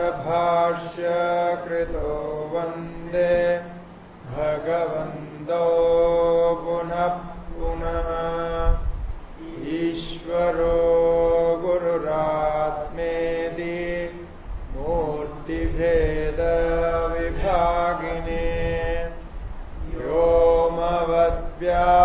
सूत्रभाष्यकृतो वंदे भगवन्दो पुनः पुनः। ईश्वरो गुरुरात्मेति मूर्तिभेदविभागिने। व्योमवद्व्याप्तदेहाय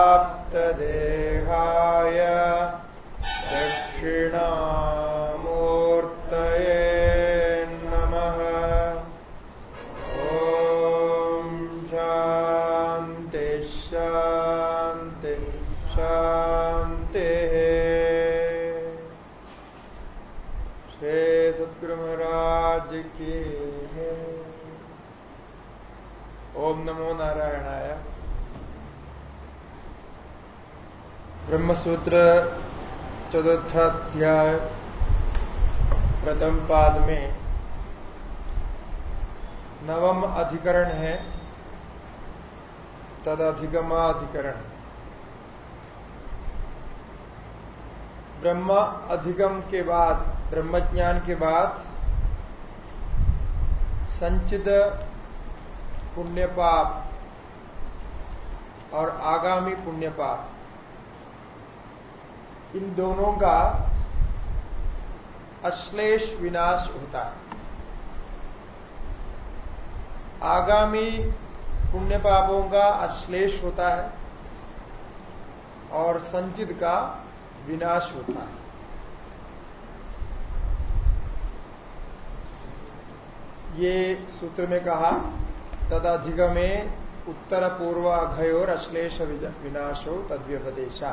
ब्रह्मसूत्र चतुर्थाध्याय प्रथम पाद में नवम अधिकरण है तद अधिगमाधिकरण ब्रह्म अधिगम के बाद, ब्रह्मज्ञान के बाद संचित पुण्य पाप और आगामी पुण्य पाप इन दोनों का अश्लेष विनाश होता है। आगामी पुण्य पापों का अश्लेष होता है और संचित का विनाश होता है। ये सूत्र में कहा, तदधिगमे उत्तर पूर्व अघयोर अश्लेष विनाशो तद्व्यपदेशा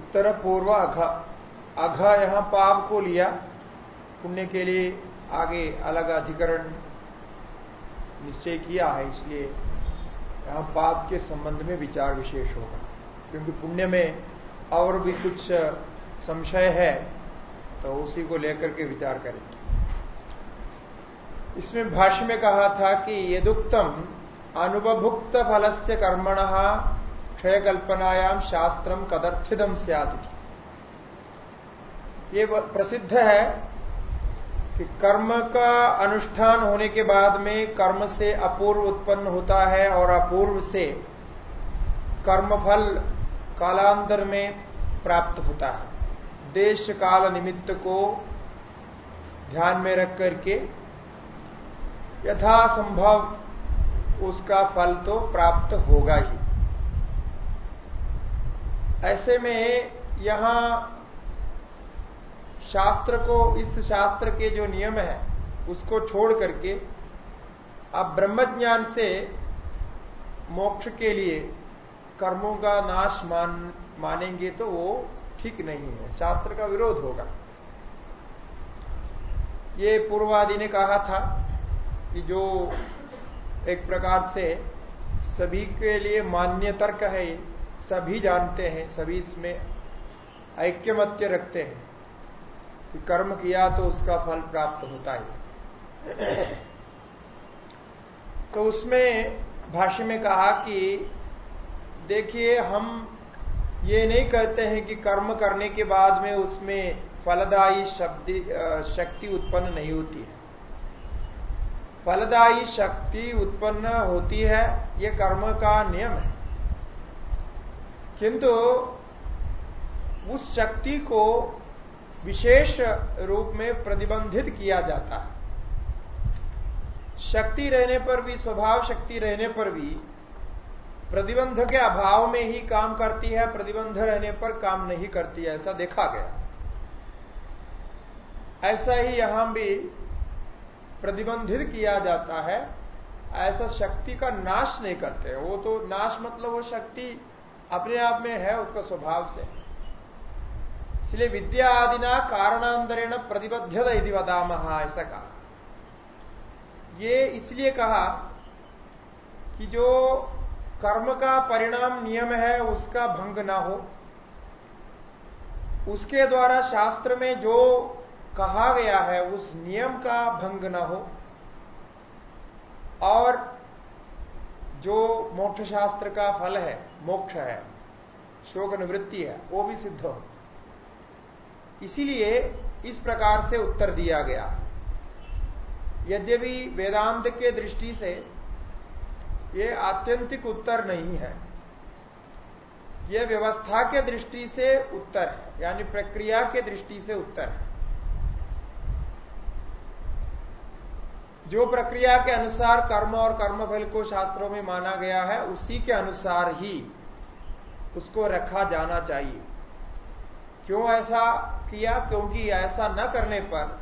उत्तर पूर्व अघ। अघ यहाँ पाप को लिया। पुण्य के लिए आगे अलग अधिकरण निश्चय किया है, इसलिए यहाँ पाप के संबंध में विचार विशेष होगा। क्योंकि पुण्य में और भी कुछ संशय है तो उसी को लेकर के विचार करेंगे। इसमें भाष्य में कहा था कि यदुक्तम अनुभुक्त फल से कर्मण क्षय कल्पनायाम शास्त्रम कदर्थिदम सियादि ये प्रसिद्ध है कि कर्म का अनुष्ठान होने के बाद में कर्म से अपूर्व उत्पन्न होता है और अपूर्व से कर्मफल कालांतर में प्राप्त होता है। देश काल निमित्त को ध्यान में रख करके यथासंभव उसका फल तो प्राप्त होगा ही। ऐसे में यहाँ शास्त्र को, इस शास्त्र के जो नियम है, उसको छोड़ करके अब ब्रह्मज्ञान से मोक्ष के लिए कर्मों का नाश मान, मानेंगे तो वो ठीक नहीं है। शास्त्र का विरोध होगा। ये पूर्वादि ने कहा था कि जो एक प्रकार से सभी के लिए मान्य तर्क है सभी जानते हैं, सभी इसमें ऐक्यमत्य रखते हैं कि कर्म किया तो उसका फल प्राप्त होता है तो उसमें भाष्य में कहा कि देखिए, हम ये नहीं कहते हैं कि कर्म करने के बाद में उसमें फलदायी शब्दी शक्ति उत्पन्न नहीं होती है। फलदायी शक्ति उत्पन्न होती है, ये कर्म का नियम है। किंतु उस शक्ति को विशेष रूप में प्रतिबंधित किया जाता है। शक्ति रहने पर भी, स्वभाव शक्ति रहने पर भी प्रतिबंध के अभाव में ही काम करती है, प्रतिबंध रहने पर काम नहीं करती है, ऐसा देखा गया। ऐसा ही यहाँ भी प्रतिबंधित किया जाता है, ऐसा शक्ति का नाश नहीं करते। वो तो नाश मतलब वो शक्ति अपने आप में है उसका स्वभाव से। इसलिए विद्या आदिना कारणांतरेण प्रतिबद्धत यदि वदाम, ऐसा कहा। ये इसलिए कहा कि जो कर्म का परिणाम नियम है, उसका भंग ना हो। उसके द्वारा शास्त्र में जो कहा गया है, उस नियम का भंग ना हो। और जो मोक्ष शास्त्र का फल है मोक्ष है, शोक निवृत्ति है, वो भी सिद्ध हो। इसीलिए इस प्रकार से उत्तर दिया गया। यद्यपि वेदांत के दृष्टि से ये आत्यंतिक उत्तर नहीं है यह व्यवस्था के दृष्टि से उत्तर है, यानी प्रक्रिया के दृष्टि से उत्तर है। जो प्रक्रिया के अनुसार कर्म और कर्मफल को शास्त्रों में माना गया है, उसी के अनुसार ही उसको रखा जाना चाहिए। क्यों ऐसा किया? क्योंकि ऐसा न करने पर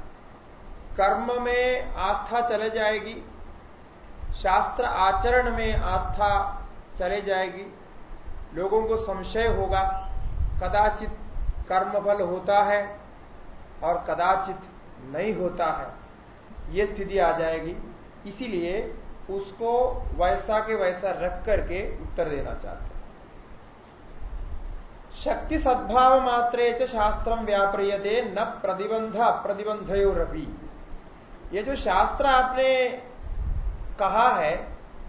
कर्म में आस्था चले जाएगी, शास्त्र आचरण में आस्था चले जाएगी, लोगों को संशय होगा, कदाचित कर्मफल होता है और कदाचित नहीं होता है। ये स्थिति आ जाएगी। इसीलिए उसको वैसा के वैसा रख करके उत्तर देना चाहते हैं। शक्ति सद्भाव मात्रे च शास्त्रम व्याप्रियते न प्रतिबंध अप्रतिबंधयोरपी। ये जो शास्त्र आपने कहा है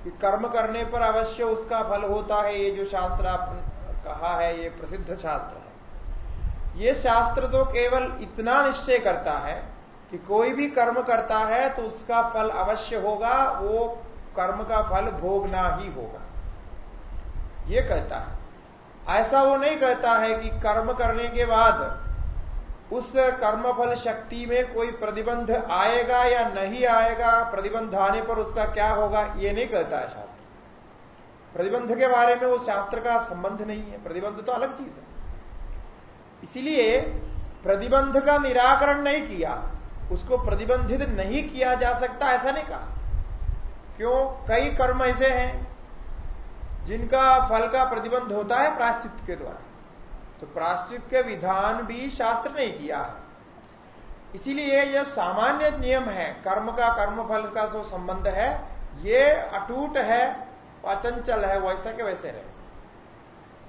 कि कर्म करने पर अवश्य उसका फल होता है, ये जो शास्त्र आपने कहा है, ये प्रसिद्ध शास्त्र है। ये शास्त्र तो केवल इतना निश्चय करता है कि कोई भी कर्म करता है तो उसका फल अवश्य होगा, वो कर्म का फल भोगना ही होगा। ये कहता है। ऐसा वो नहीं कहता है कि कर्म करने के बाद उस कर्मफल शक्ति में कोई प्रतिबंध आएगा या नहीं आएगा, प्रतिबंध आने पर उसका क्या होगा, ये नहीं कहता है शास्त्र। प्रतिबंध के बारे में वो शास्त्र का संबंध नहीं है। प्रतिबंध तो अलग चीज़ है। इसीलिए प्रतिबंध का निराकरण नहीं किया। उसको प्रतिबंधित नहीं किया जा सकता, ऐसा नहीं कहा। क्यों? कई कर्म ऐसे हैं जिनका फल का प्रतिबंध होता है प्राश्चित के द्वारा। तो प्राश्चित के विधान भी शास्त्र ने किया है। इसीलिए यह सामान्य नियम है, कर्म का कर्म फल का जो संबंध है, ये अटूट है, अचंचल है, वैसा के वैसे रहे।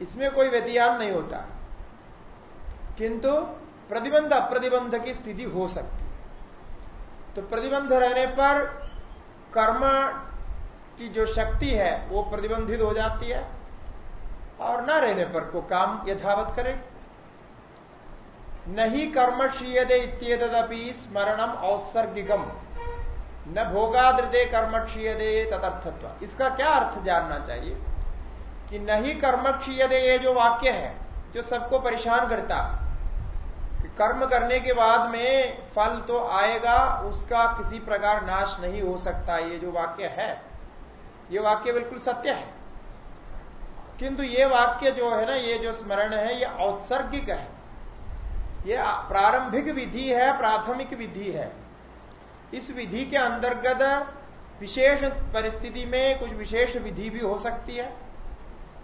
इसमें कोई व्यतियान नहीं होता। किंतु प्रतिबंध, अप्रतिबंध की स्थिति हो सकती। तो प्रतिबंध रहने पर कर्म की जो शक्ति है, वो प्रतिबंधित हो जाती है। और न रहने पर को काम यथावत करे। नहीं कर्म क्षीयदे इत्येतदपि स्मरणम औसर्गिकम न भोगादृदे कर्म क्षीयदे तदर्थत्व। इसका क्या अर्थ जानना चाहिए? कि नहीं कर्म क्षीयदे ये जो वाक्य है, जो सबको परेशान करता कि कर्म करने के बाद में फल तो आएगा, उसका किसी प्रकार नाश नहीं हो सकता, ये जो वाक्य है, ये वाक्य बिल्कुल सत्य है। किंतु ये वाक्य जो है ना, ये जो स्मरण है, ये औसर्गिक है। ये प्रारंभिक विधि है, प्राथमिक विधि है। इस विधि के अंतर्गत विशेष परिस्थिति में कुछ विशेष विधि भी हो सकती है,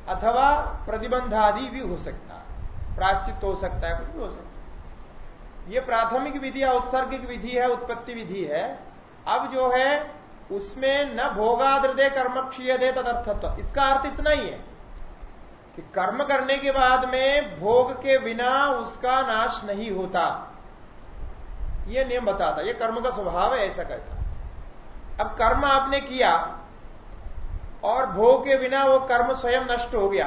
अथवा प्रतिबंध आदि भी हो सकता है प्राश्चित हो सकता है, कुछ भी हो सकता है। ये प्राथमिक विधि औत्सर्गिक विधि है, उत्पत्ति विधि है। अब जो है, उसमें न भोगादृदय कर्म क्षीय दे तदर्थत्व। इसका अर्थ इतना ही है कि कर्म करने के बाद में भोग के बिना उसका नाश नहीं होता। यह नियम बताता यह कर्म का स्वभाव है, ऐसा कहता। अब कर्म आपने किया और भोग के बिना वो कर्म स्वयं नष्ट हो गया,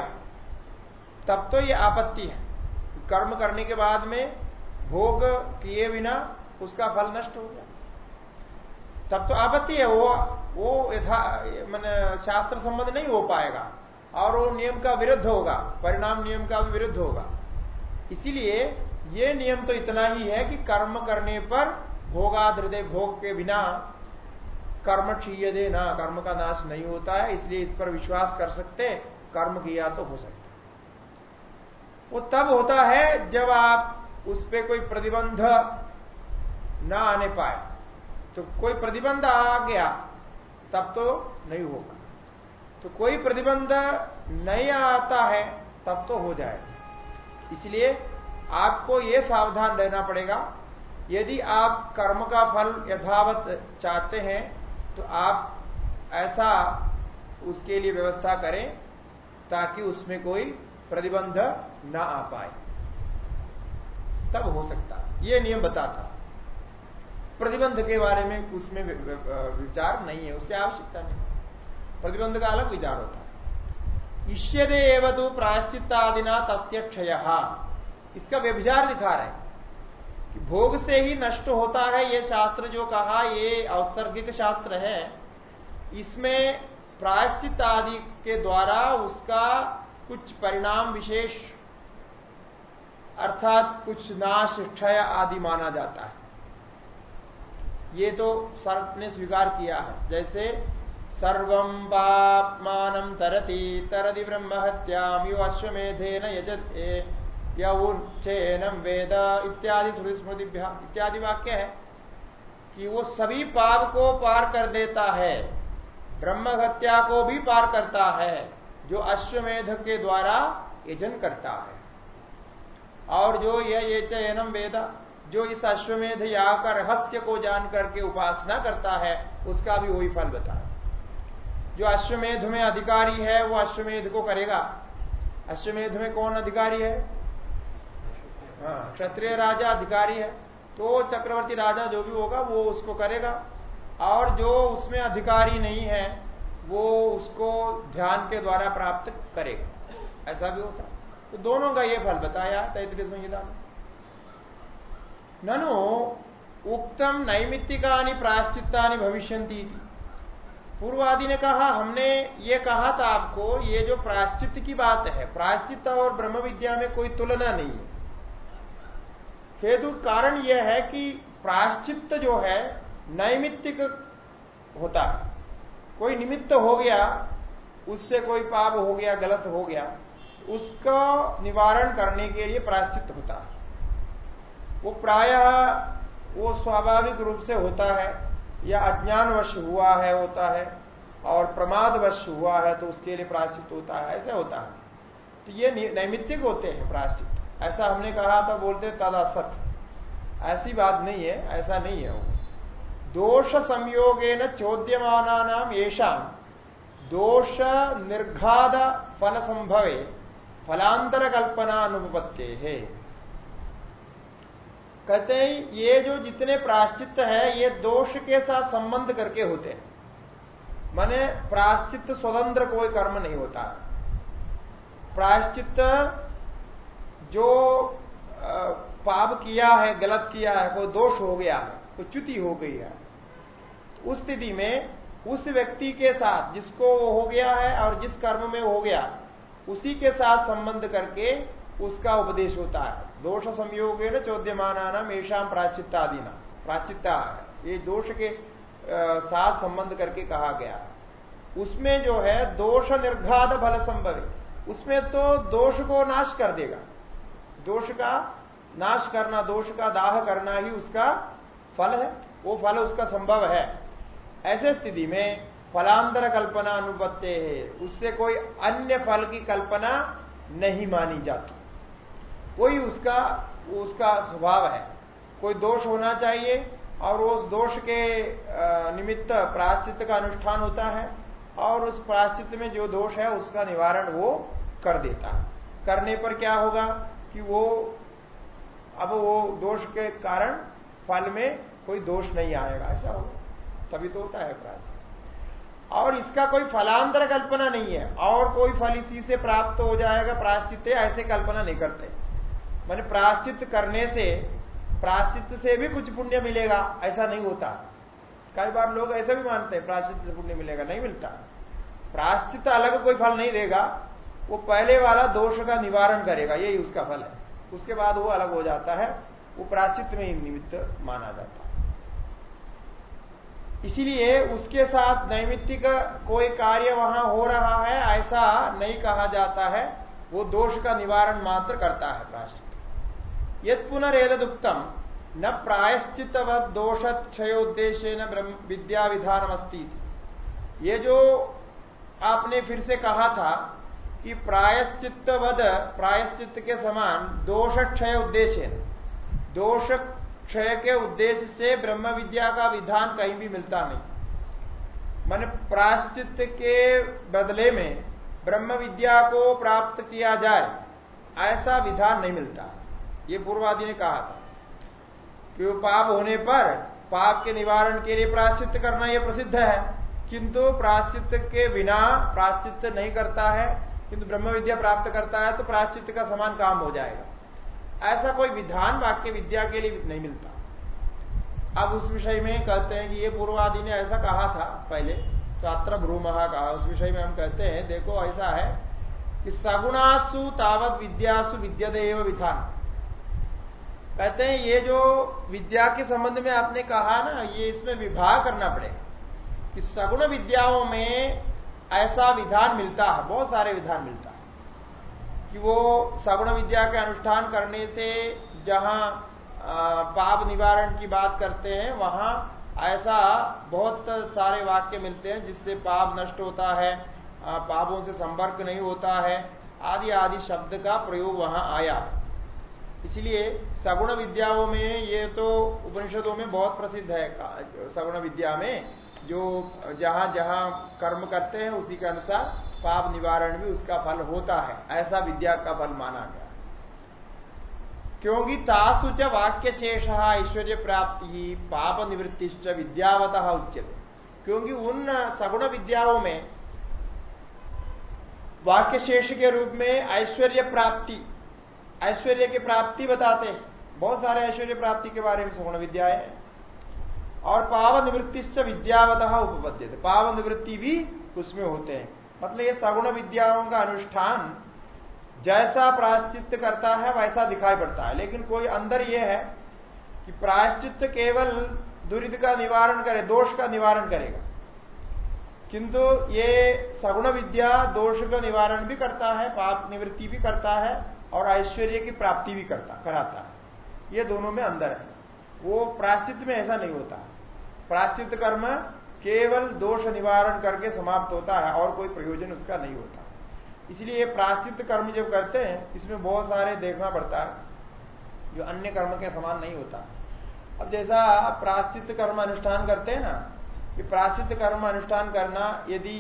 तब तो यह आपत्ति है। कर्म करने के बाद में भोग किए बिना उसका फल नष्ट हो गया। तब तो आपत्ति है, वो वो यथा, मान शास्त्र संबंध नहीं हो पाएगा और वो नियम का विरुद्ध होगा, परिणाम नियम का भी विरुद्ध होगा। इसीलिए ये नियम तो इतना ही है कि कर्म करने पर भोगाद हृदय भोग के बिना कर्म क्षीय दे ना, कर्म का नाश नहीं होता है, इसलिए इस पर विश्वास कर सकते, कर्म किया तो हो सकता वो तब होता है जब आप उस पर कोई प्रतिबंध न आने पाए। तो कोई प्रतिबंध आ गया, तब तो नहीं होगा। तो कोई प्रतिबंध नहीं आता है, तब तो हो जाएगा। इसलिए आपको यह सावधान रहना पड़ेगा। यदि आप कर्म का फल यथावत चाहते हैं तो आप ऐसा उसके लिए व्यवस्था करें ताकि उसमें कोई प्रतिबंध ना आ पाए। तब हो सकता। ये नियम बताता। प्रतिबंध के बारे में उसमें विचार नहीं है, उसकी आवश्यकता नहीं। प्रतिबंध का अलग विचार होता है। इष्यदे एवं तो प्रायश्चित्तादिना तस्य क्षय। इसका व्यभिचार दिखा रहे हैं कि भोग से ही नष्ट होता है ये शास्त्र जो कहा, ये औत्सर्गिक शास्त्र है। इसमें प्रायश्चित आदि के द्वारा उसका कुछ परिणाम विशेष अर्थात कुछ नाश, क्षय आदि माना जाता है। ये तो सर्व ने स्वीकार किया है। जैसे सर्वम पापमान तरती, तरति ब्रह्म हत्याम यु अश्वमेधे न वेद इत्यादि स्मृति इत्यादि वाक्य है कि वो सभी पाप को पार कर देता है। ब्रह्म हत्या को भी पार करता है, जो अश्वमेध के द्वारा यजन करता है। और जो यह चयनम वेदा, जो इस अश्वमेध याग का रहस्य को जान करके उपासना करता है, उसका भी वही फल बताया जो अश्वमेध में अधिकारी है, वो अश्वमेध को करेगा। अश्वमेध में कौन अधिकारी है? हाँ क्षत्रिय राजा अधिकारी है। तो चक्रवर्ती राजा जो भी होगा, वो उसको करेगा। और जो उसमें अधिकारी नहीं है, वो उसको ध्यान के द्वारा प्राप्त करेगा। ऐसा भी होता तो दोनों का ये फल बताया तैतृय संहिता में। ननु, उक्तम नैमित्तिकानि प्राश्चित्तानि भविष्यंती पूर्वादि ने कहा, हमने ये कहा था आपको, ये जो प्राश्चित की बात है प्राश्चित और ब्रह्म विद्या में कोई तुलना नहीं है। हेतु कारण यह है कि प्राश्चित जो है, नैमित्तिक होता है। कोई निमित्त हो गया, उससे कोई पाप हो गया, गलत हो गया उसका निवारण करने के लिए प्राश्चित होता है। वो प्राय वो स्वाभाविक रूप से होता है, या अज्ञानवश हुआ है होता है, और प्रमादवश हुआ है तो उसके लिए प्राश्चित होता है, ऐसे होता है। तो ये नैमित्तिक होते हैं प्राश्चित ऐसा हमने कहा था, बोलते तदा सत्य ऐसी बात नहीं है, ऐसा नहीं है। वो दोष संयोगे न चोद्यमाना येषा दोष निर्घाद फल संभवे फलांतर कल्पना अनुपत्ते है कहते हैं, ये जो जितने प्राश्चित है, ये दोष के साथ संबंध करके होते हैं। माने प्राश्चित स्वतंत्र कोई कर्म नहीं होता। प्राश्चित जो पाप किया है, गलत किया है, कोई दोष हो गया है, कोई च्युति हो गई है उस स्थिति में उस व्यक्ति के साथ जिसको हो गया है और जिस कर्म में हो गया उसी के साथ संबंध करके उसका उपदेश होता है। दोष संयोग न चौद्यमाना नाम ऐशाम प्राचित्तादि ना प्राचित्ता ये दोष के साथ संबंध करके कहा गया है। उसमें जो है दोष निर्घात फल संभव। उसमें तो दोष को नाश कर देगा। दोष का नाश करना, दोष का दाह करना ही उसका फल है। वो फल उसका संभव है। ऐसे स्थिति में फलांतर कल्पना अनुपत्ते है। उससे कोई अन्य फल की कल्पना नहीं मानी जाती। कोई उसका उसका स्वभाव है। कोई दोष होना चाहिए और उस दोष के निमित्त प्राश्चित का अनुष्ठान होता है और उस प्राश्चित में जो दोष है उसका निवारण वो कर देता है। करने पर क्या होगा कि वो, अब वो दोष के कारण फल में कोई दोष नहीं आएगा। ऐसा होगा। तभी तो होता है प्राश्चित और इसका कोई फलांतर कल्पना नहीं है। और कोई फल इसी से प्राप्त हो जाएगा प्राश्चित ऐसे कल्पना नहीं करते। मैंने प्राश्चित करने से प्राश्चित से भी कुछ पुण्य मिलेगा, ऐसा नहीं होता। कई बार लोग ऐसा भी मानते हैं प्राश्चित से पुण्य मिलेगा, नहीं मिलता। प्राश्चित अलग कोई फल नहीं देगा, वो पहले वाला दोष का निवारण करेगा, यही उसका फल है। उसके बाद वो अलग हो जाता है, वो प्राश्चित में ही निमित्त माना जाता है। इसीलिए उसके साथ नैमित्तिक कोई कार्य वहाँ हो रहा है, ऐसा नहीं कहा जाता है। वो दोष का निवारण मात्र करता है प्राश्चित यद पुनरेदुक्तम न प्रायश्चित दोष क्षयोद्देश्य न विद्या विधान अस्ती ये जो आपने फिर से कहा था कि प्रायश्चित वध प्रायश्चित के समान दोष क्षय उद्देश्य दोष क्षय के उद्देश्य से ब्रह्म विद्या का विधान कहीं भी मिलता नहीं। मन प्राश्चित के बदले में ब्रह्म विद्या को प्राप्त किया जाए, ऐसा विधान नहीं मिलता। ये पूर्वादि ने कहा था कि पाप होने पर पाप के निवारण के लिए प्राश्चित करना यह प्रसिद्ध है, किंतु प्राश्चित के बिना प्राश्चित नहीं करता है, किंतु ब्रह्म विद्या प्राप्त करता है तो प्राश्चित का समान काम हो जाएगा। ऐसा कोई विधान वाक्य विद्या के लिए नहीं मिलता। अब उस विषय में कहते हैं कि ये पूर्वादि ने ऐसा कहा था पहले छात्र भ्रूमहा कहा, उस विषय में हम कहते हैं, देखो ऐसा है कि सगुणासु तावत विद्यासु विद्यदेव विधान। कहते हैं ये जो विद्या के संबंध में आपने कहा ना, ये इसमें विभाग करना पड़ेगा कि सगुण विद्याओं में ऐसा विधान मिलता है बहुत सारे विधान मिलता। कि वो सगुण विद्या के अनुष्ठान करने से जहाँ पाप निवारण की बात करते हैं, वहाँ ऐसा बहुत सारे वाक्य मिलते हैं जिससे पाप नष्ट होता है पापों से संपर्क नहीं होता है, आदि आदि शब्द का प्रयोग वहाँ आया। इसलिए सगुण विद्याओं में ये तो उपनिषदों में बहुत प्रसिद्ध है सगुण विद्या में, जो जहाँ जहाँ कर्म करते हैं उसी के अनुसार पाप निवारण भी उसका फल होता है। ऐसा विद्या का फल माना गया। क्योंकि तासुच वाक्य शेष ऐश्वर्य प्राप्ति पाप निवृत्तिश्च विद्यावत उच्यते। क्योंकि उन सगुण विद्याओं में वाक्य शेष के रूप में ऐश्वर्य प्राप्ति, ऐश्वर्य की प्राप्ति बताते हैं। बहुत सारे ऐश्वर्य प्राप्ति के बारे में सगुण विद्याएँ और पाव निवृत्ति विद्यावत उपपद्य पाव निवृत्ति भी उसमें होते हैं। मतलब ये सगुण विद्याओं का अनुष्ठान जैसा प्रायश्चित करता है, वैसा दिखाई पड़ता है। लेकिन कोई अंदर यह है कि प्रायश्चित केवल दुरित का निवारण करे, दोष का निवारण करेगा। किंतु ये सगुण विद्या दोष का निवारण भी करता है, पाप निवृत्ति भी करता है और ऐश्वर्य की प्राप्ति भी करता, कराता है। ये दोनों में अंदर है। वो प्राश्चित में ऐसा नहीं होता। प्राश्चित कर्म केवल दोष निवारण करके समाप्त होता है और कोई प्रयोजन उसका नहीं होता। इसलिए प्राश्चित कर्म जब करते हैं, इसमें बहुत सारे देखना पड़ता है, जो अन्य कर्म के समान नहीं होता। अब जैसा प्राश्चित कर्म अनुष्ठान करते हैं ना कि प्राश्चित कर्म अनुष्ठान करना यदि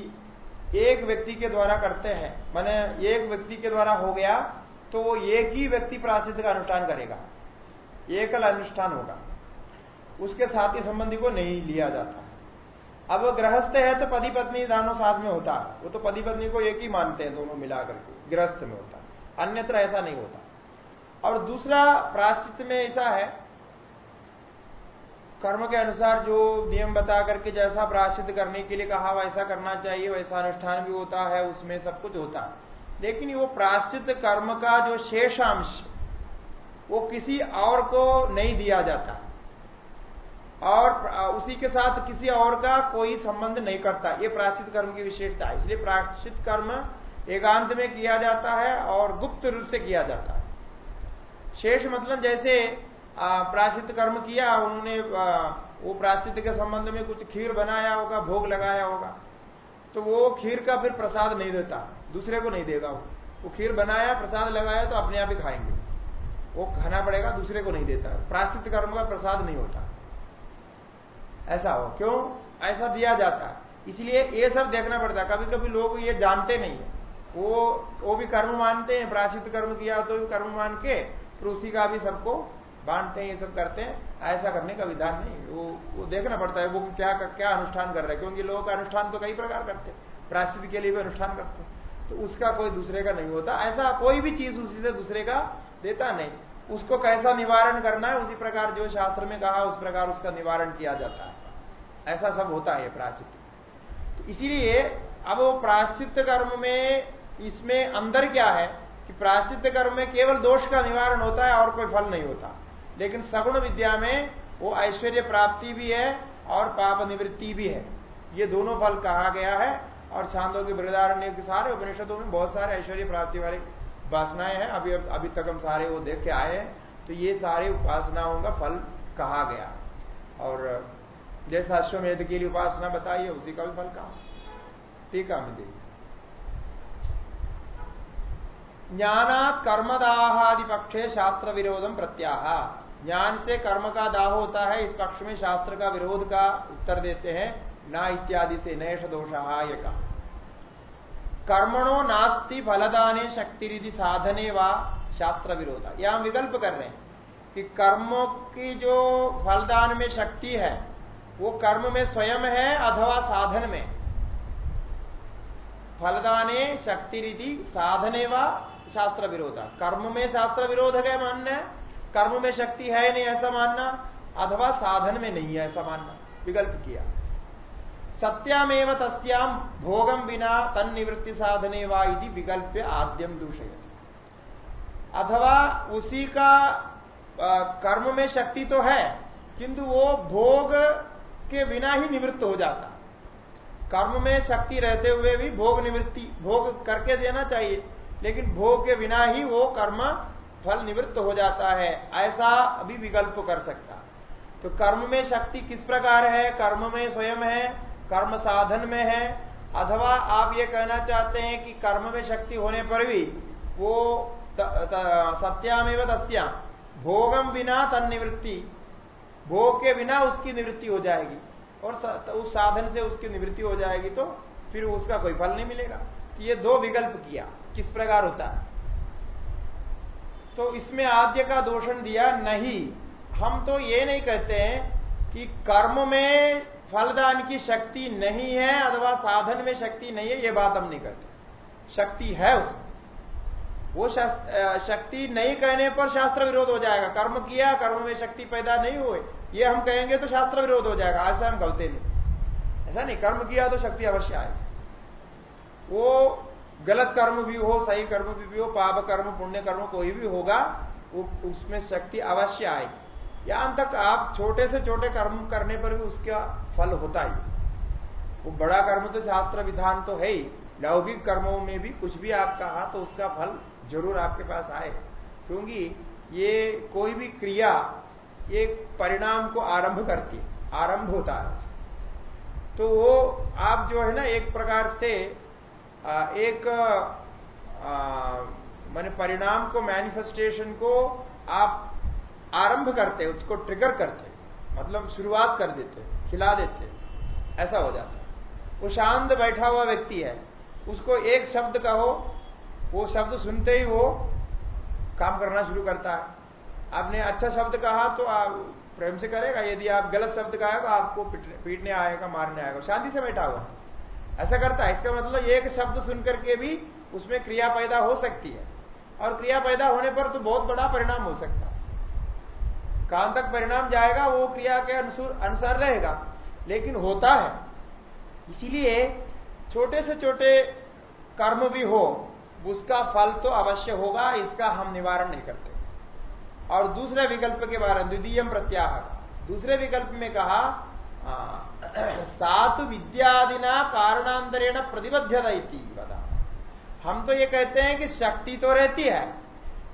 एक व्यक्ति के द्वारा करते हैं, माने एक व्यक्ति के द्वारा हो गया तो वो एक ही व्यक्ति प्राश्चित का अनुष्ठान करेगा। एकल अनुष्ठान होगा। उसके साथी संबंधी को नहीं लिया जाता। अब वो गृहस्थ है तो पति पत्नी दानों साथ में होता है। वो तो पति पत्नी को एक ही मानते हैं, दोनों मिलाकर के, गृहस्थ में होता अन्यत्र ऐसा नहीं होता। और दूसरा प्राश्चित में ऐसा है, कर्म के अनुसार जो नियम बता करके जैसा प्राश्चित करने के लिए कहा, वैसा करना चाहिए, वैसा अनुष्ठान भी होता है, उसमें सब कुछ होता है। लेकिन वो प्राश्चित कर्म का जो शेषांश, वो किसी और को नहीं दिया जाता। और उसी के साथ किसी और का कोई संबंध नहीं करता। ये प्राश्चित कर्म की विशेषता है। इसलिए प्राश्चित कर्म एकांत में किया जाता है और गुप्त रूप से किया जाता है। शेष मतलब जैसे प्राश्चित कर्म किया, उन्होंने वो प्राश्चित के संबंध में कुछ खीर बनाया होगा, भोग लगाया होगा तो वो खीर का फिर प्रसाद नहीं देता, दूसरे को नहीं देगा वो। वो खीर बनाया, प्रसाद लगाया तो अपने आप ही खाएँगे। वो खाना पड़ेगा, दूसरे को नहीं देता। प्राश्चित कर्म का प्रसाद नहीं होता। ऐसा हो, क्यों? ऐसा दिया जाता। इसलिए ये सब देखना पड़ता। है कभी कभी लोग ये जानते नहीं वो वो भी कर्म मानते हैं प्राचित कर्म किया तो भी कर्म मान के, फिर उसी का भी सबको बांटते हैं, ये सब करते हैं। ऐसा करने का विधान नहीं वो वो देखना पड़ता है, वो क्या क्या अनुष्ठान कर रहे हैं। क्योंकि लोग अनुष्ठान तो कई प्रकार करते हैं। प्राश्चित के लिए भी अनुष्ठान करते हैं। तो उसका कोई दूसरे का नहीं होता। ऐसा कोई भी चीज़ उसी से दूसरे का देता नहीं। उसको कैसा निवारण करना है, उसी प्रकार जो शास्त्र में कहा, उस प्रकार उसका निवारण किया जाता है। ऐसा सब होता है प्राश्चित तो इसीलिए अब वो प्राश्चित कर्म में इसमें अंदर क्या है कि प्राश्चित कर्म में केवल दोष का निवारण होता है और कोई फल नहीं होता। लेकिन सगुण विद्या में वो ऐश्वर्य प्राप्ति भी है और पाप निवृत्ति भी है। ये दोनों फल कहा गया है और छांदों के बृदारण्य के सारे उपनिषदों में बहुत सारे ऐश्वर्य प्राप्ति वाली उपासनाएँ हैं। अभी अभी तक हम सारे वो देख के आए हैं। तो ये सारे उपासनाओं का फल कहा गया। और जैसा अश्वमेध के उपासना बताइए उसी का भी फल कहा? टीका में देखिए। ज्ञानात कर्मदाहादि पक्षे शास्त्र विरोधम प्रत्याह। ज्ञान से कर्म का दाह होता है, इस पक्ष में शास्त्र का विरोध का उत्तर देते हैं, ना इत्यादि से नैश दोष का कर्मणो नास्ति फलदाने शक्ति रिधि साधने व शास्त्र विरोध। यह हम विकल्प कर रहे हैं कि कर्मों की जो फलदान में शक्ति है वो कर्म में स्वयं है अथवा साधन में। फलदाने शक्ति रीति साधने व शास्त्र विरोध कर्म में शास्त्र विरोध है मानना। है कर्म में शक्ति है नहीं ऐसा मानना। अथवा साधन में नहीं है ऐसा मानना। विकल्प किया। सत्यामेव तस्याम भोगम बिना तन निवृत्ति साधने वा यदि विकल्प आद्यम दूषय अथवा उसी का कर्म में शक्ति तो है, किंतु वो भोग के बिना ही निवृत्त हो जाता। कर्म में शक्ति रहते हुए भी भोग निवृत्ति, भोग करके देना चाहिए, लेकिन भोग के बिना ही वो कर्म फल निवृत्त हो जाता है, ऐसा अभी विकल्प कर सकता। तो कर्म में शक्ति किस प्रकार है? कर्म में स्वयं है, कर्म साधन में है, अथवा आप ये कहना चाहते हैं कि कर्म में शक्ति होने पर भी वो सत्यामेव तस्या, भोगम बिना तन निवृत्ति भोग के बिना उसकी निवृत्ति हो जाएगी। और उस साधन से उसकी निवृत्ति हो जाएगी तो फिर उसका कोई फल नहीं मिलेगा। तो ये दो विकल्प किया, किस प्रकार होता है? तो इसमें आद्य का दोषण दिया नहीं। हम तो ये नहीं कहते हैं कि कर्म में फलदान की शक्ति नहीं है अथवा साधन में शक्ति नहीं है, ये बात हम नहीं करते शक्ति है उसमें वो शक्ति नहीं कहने पर शास्त्र विरोध हो जाएगा। कर्म किया, कर्म में शक्ति पैदा नहीं हुए ये हम कहेंगे तो शास्त्र विरोध हो जाएगा ऐसा हम कहते नहीं। ऐसा नहीं, कर्म किया तो शक्ति अवश्य आएगी। वो गलत कर्म भी हो, सही कर्म भी हो, पाप कर्म, पुण्य कर्म, कोई भी होगा उसमें शक्ति अवश्य आएगी। यहाँ तक आप छोटे से छोटे कर्म करने पर भी उसका फल होता ही। वो बड़ा कर्म तो शास्त्र विधान तो है ही। लौकिक कर्मों में भी कुछ भी आप कहा तो उसका फल ज़रूर आपके पास आए। क्योंकि ये कोई भी क्रिया एक परिणाम को आरंभ करती आरंभ होता है तो वो आप जो है ना एक प्रकार से एक माने परिणाम को मैनिफेस्टेशन को आप आरंभ करते हैं, उसको ट्रिगर करते मतलब शुरुआत कर देते खिला देते ऐसा हो जाता है। वो शांत बैठा हुआ व्यक्ति है, उसको एक शब्द कहो, वो शब्द सुनते ही वो काम करना शुरू करता है। आपने अच्छा शब्द कहा तो आप प्रेम से करेगा, यदि आप गलत शब्द कहा तो आपको पीटने आएगा, मारने आएगा, शांति से बैठा हुआ। ऐसा करता है, इसका मतलब एक शब्द सुनकर के भी उसमें क्रिया पैदा हो सकती है। और क्रिया पैदा होने पर तो बहुत बड़ा परिणाम हो सकता है। कहाँ तक परिणाम जाएगा, वो क्रिया के अनुसार रहेगा। लेकिन होता है। इसीलिए छोटे से छोटे कर्म भी हो, उसका फल तो अवश्य होगा, इसका हम निवारण नहीं करते। और दूसरे विकल्प के बारे में द्वितीय प्रत्याह दूसरे विकल्प में कहा सातु विद्यादिना कारणांतरेण प्रतिबद्धता बता हम तो ये कहते हैं कि शक्ति तो रहती है,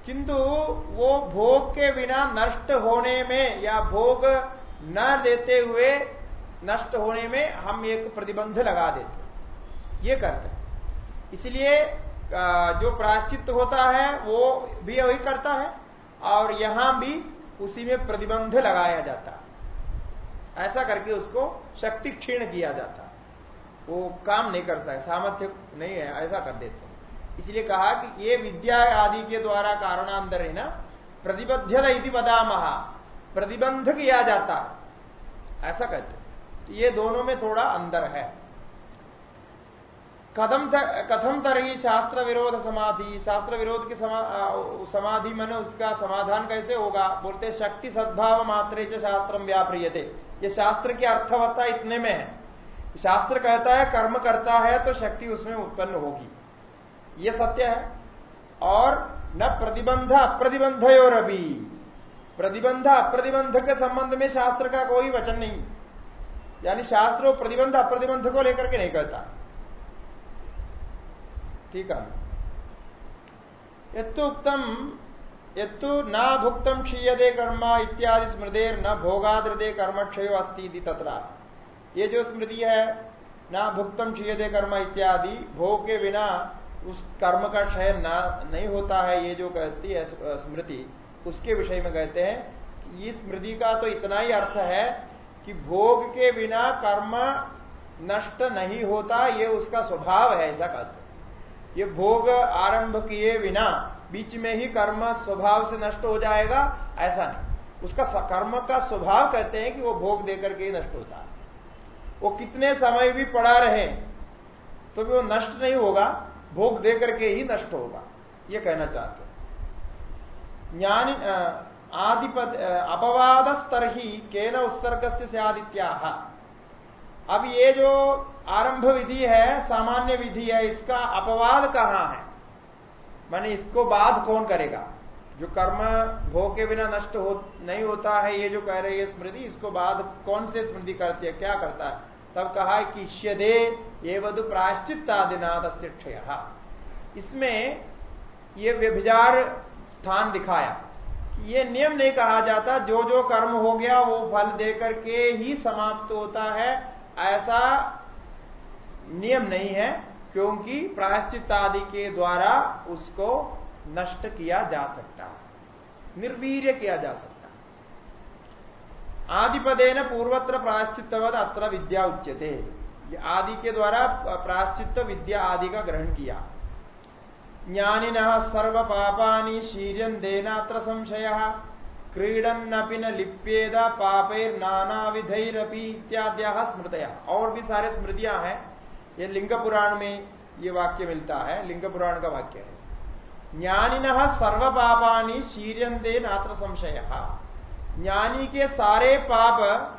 किंतु वो भोग के बिना नष्ट होने में या भोग न लेते हुए नष्ट होने में हम एक प्रतिबंध लगा देते ये करते हैं। इसलिए जो प्राश्चित होता है, वो भी वही करता है। और यहाँ भी उसी में प्रतिबंध लगाया जाता। ऐसा करके उसको शक्ति क्षीण किया जाता। वो काम नहीं करता है, सामर्थ्य नहीं है, ऐसा कर देते इसलिए कहा कि ये विद्या आदि के द्वारा कारणांतर है ना, प्रतिबद्धता इति महा प्रतिबंध किया जाता। ऐसा कहते तो ये दोनों में थोड़ा अंदर है। कथम कथम तरही शास्त्र विरोध समाधि शास्त्र विरोध की समा, समाधि मन उसका समाधान कैसे होगा? बोलते शक्ति सद्भाव मात्रे शास्त्र व्याप्रियते। ये शास्त्र की अर्थवत्ता इतने में है। शास्त्र कहता है कर्म करता है तो शक्ति उसमें उत्पन्न होगी। ये सत्य है। और न प्रतिबंध अप्रतिबंध और अभी प्रतिबंध अप्रतिबंध के संबंध में शास्त्र का कोई वचन नहीं। यानी शास्त्र प्रतिबंध अप्रतिबंध को लेकर के नहीं कहता। ठीक है। यत्तुक्तम यत्तु न भुक्तम क्षीयदे कर्म इत्यादि स्मृदेर न भोगादृदे कर्म क्षय अस्ती तथा ये जो स्मृति है, न भुक्तम क्षीयदे कर्म इत्यादि, भोग के बिना उस कर्म का क्षय ना, नहीं होता है, ये जो कहती है स्मृति, उसके विषय में कहते हैं कि इस स्मृति का तो इतना ही अर्थ है कि भोग के बिना कर्म नष्ट नहीं होता, ये उसका स्वभाव है, ऐसा कहते ये भोग आरंभ किए बिना बीच में ही कर्म स्वभाव से नष्ट हो जाएगा, ऐसा नहीं। उसका कर्म का स्वभाव कहते हैं कि वो भोग देकर के ही नष्ट होता है। वो कितने समय भी पड़ा रहे तो भी वो नष्ट नहीं होगा, भोग देकर के ही नष्ट होगा, ये कहना चाहते हैं। ज्ञान आदिपद अपवाद स्तर ही केन उत्सर्ग से आदित्या अब ये जो आरंभ विधि है, सामान्य विधि है, इसका अपवाद कहाँ है? माने इसको बाद कौन करेगा? जो कर्म भोग के बिना नष्ट हो, नहीं होता है, ये जो कह रहे हैं स्मृति, इसको बाद कौन से स्मृति करती है, क्या करता है? तब कहा कि श्यदे ये वधु प्राश्चित्तादिनाथ क्षय। इसमें ये व्यभिचार स्थान दिखाया कि ये नियम नहीं कहा जाता जो जो कर्म हो गया, वो फल देकर के ही समाप्त होता है ऐसा नियम नहीं है, क्योंकि प्रायश्चित आदि के द्वारा उसको नष्ट किया जा सकता है, निर्वीर्य किया जा सकता आदिपदे न पूर्वत्र प्रायश्चितवद अत्र विद्या उच्यते। आदि के द्वारा प्रायश्चित विद्या आदि का ग्रहण किया। ज्ञानिन सर्व पापानी शीर्यन देनात्र संशय। क्रीडन्नपि न लिप्येद पापैर नाना विधैरपि इत्याद्या स्मृतया। और भी सारे स्मृतियाँ हैं। ये लिंग पुराण में ये वाक्य मिलता है। लिंग पुराण का वाक्य है। ज्ञानिन सर्व पापानी शीर्यन दे नात्र संशय। ज्ञानी के सारे पाप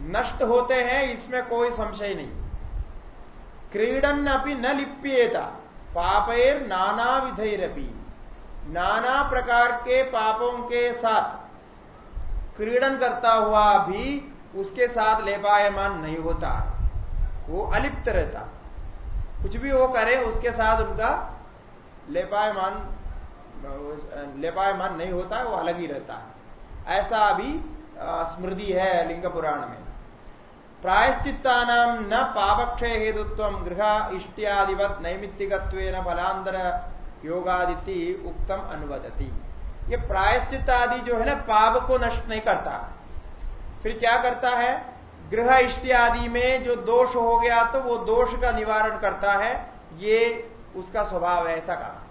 नष्ट होते हैं, इसमें कोई संशय नहीं। क्रीडन अपनी न लिप्येता पापेर नाना विधैरपी नाना प्रकार के पापों के साथ क्रीडन करता हुआ भी उसके साथ लेपायमान नहीं होता। वो अलिप्त रहता। कुछ भी वो करे, उसके साथ उनका लेपायमान लेपायमान नहीं होता, वो अलग ही रहता है। ऐसा अभी स्मृति है लिंग पुराण में। प्रायश्चित्ता न पापक्षय हेतुत्व गृह इष्टियादिवत नैमित्तिकत्व फलांतर योगादिति उक्तम अनुवदती। ये प्रायश्चित आदि जो है ना, पाप को नष्ट नहीं करता। फिर क्या करता है? गृह इष्टि आदि में जो दोष हो गया तो वो दोष का निवारण करता है। ये उसका स्वभाव है, ऐसा कहा।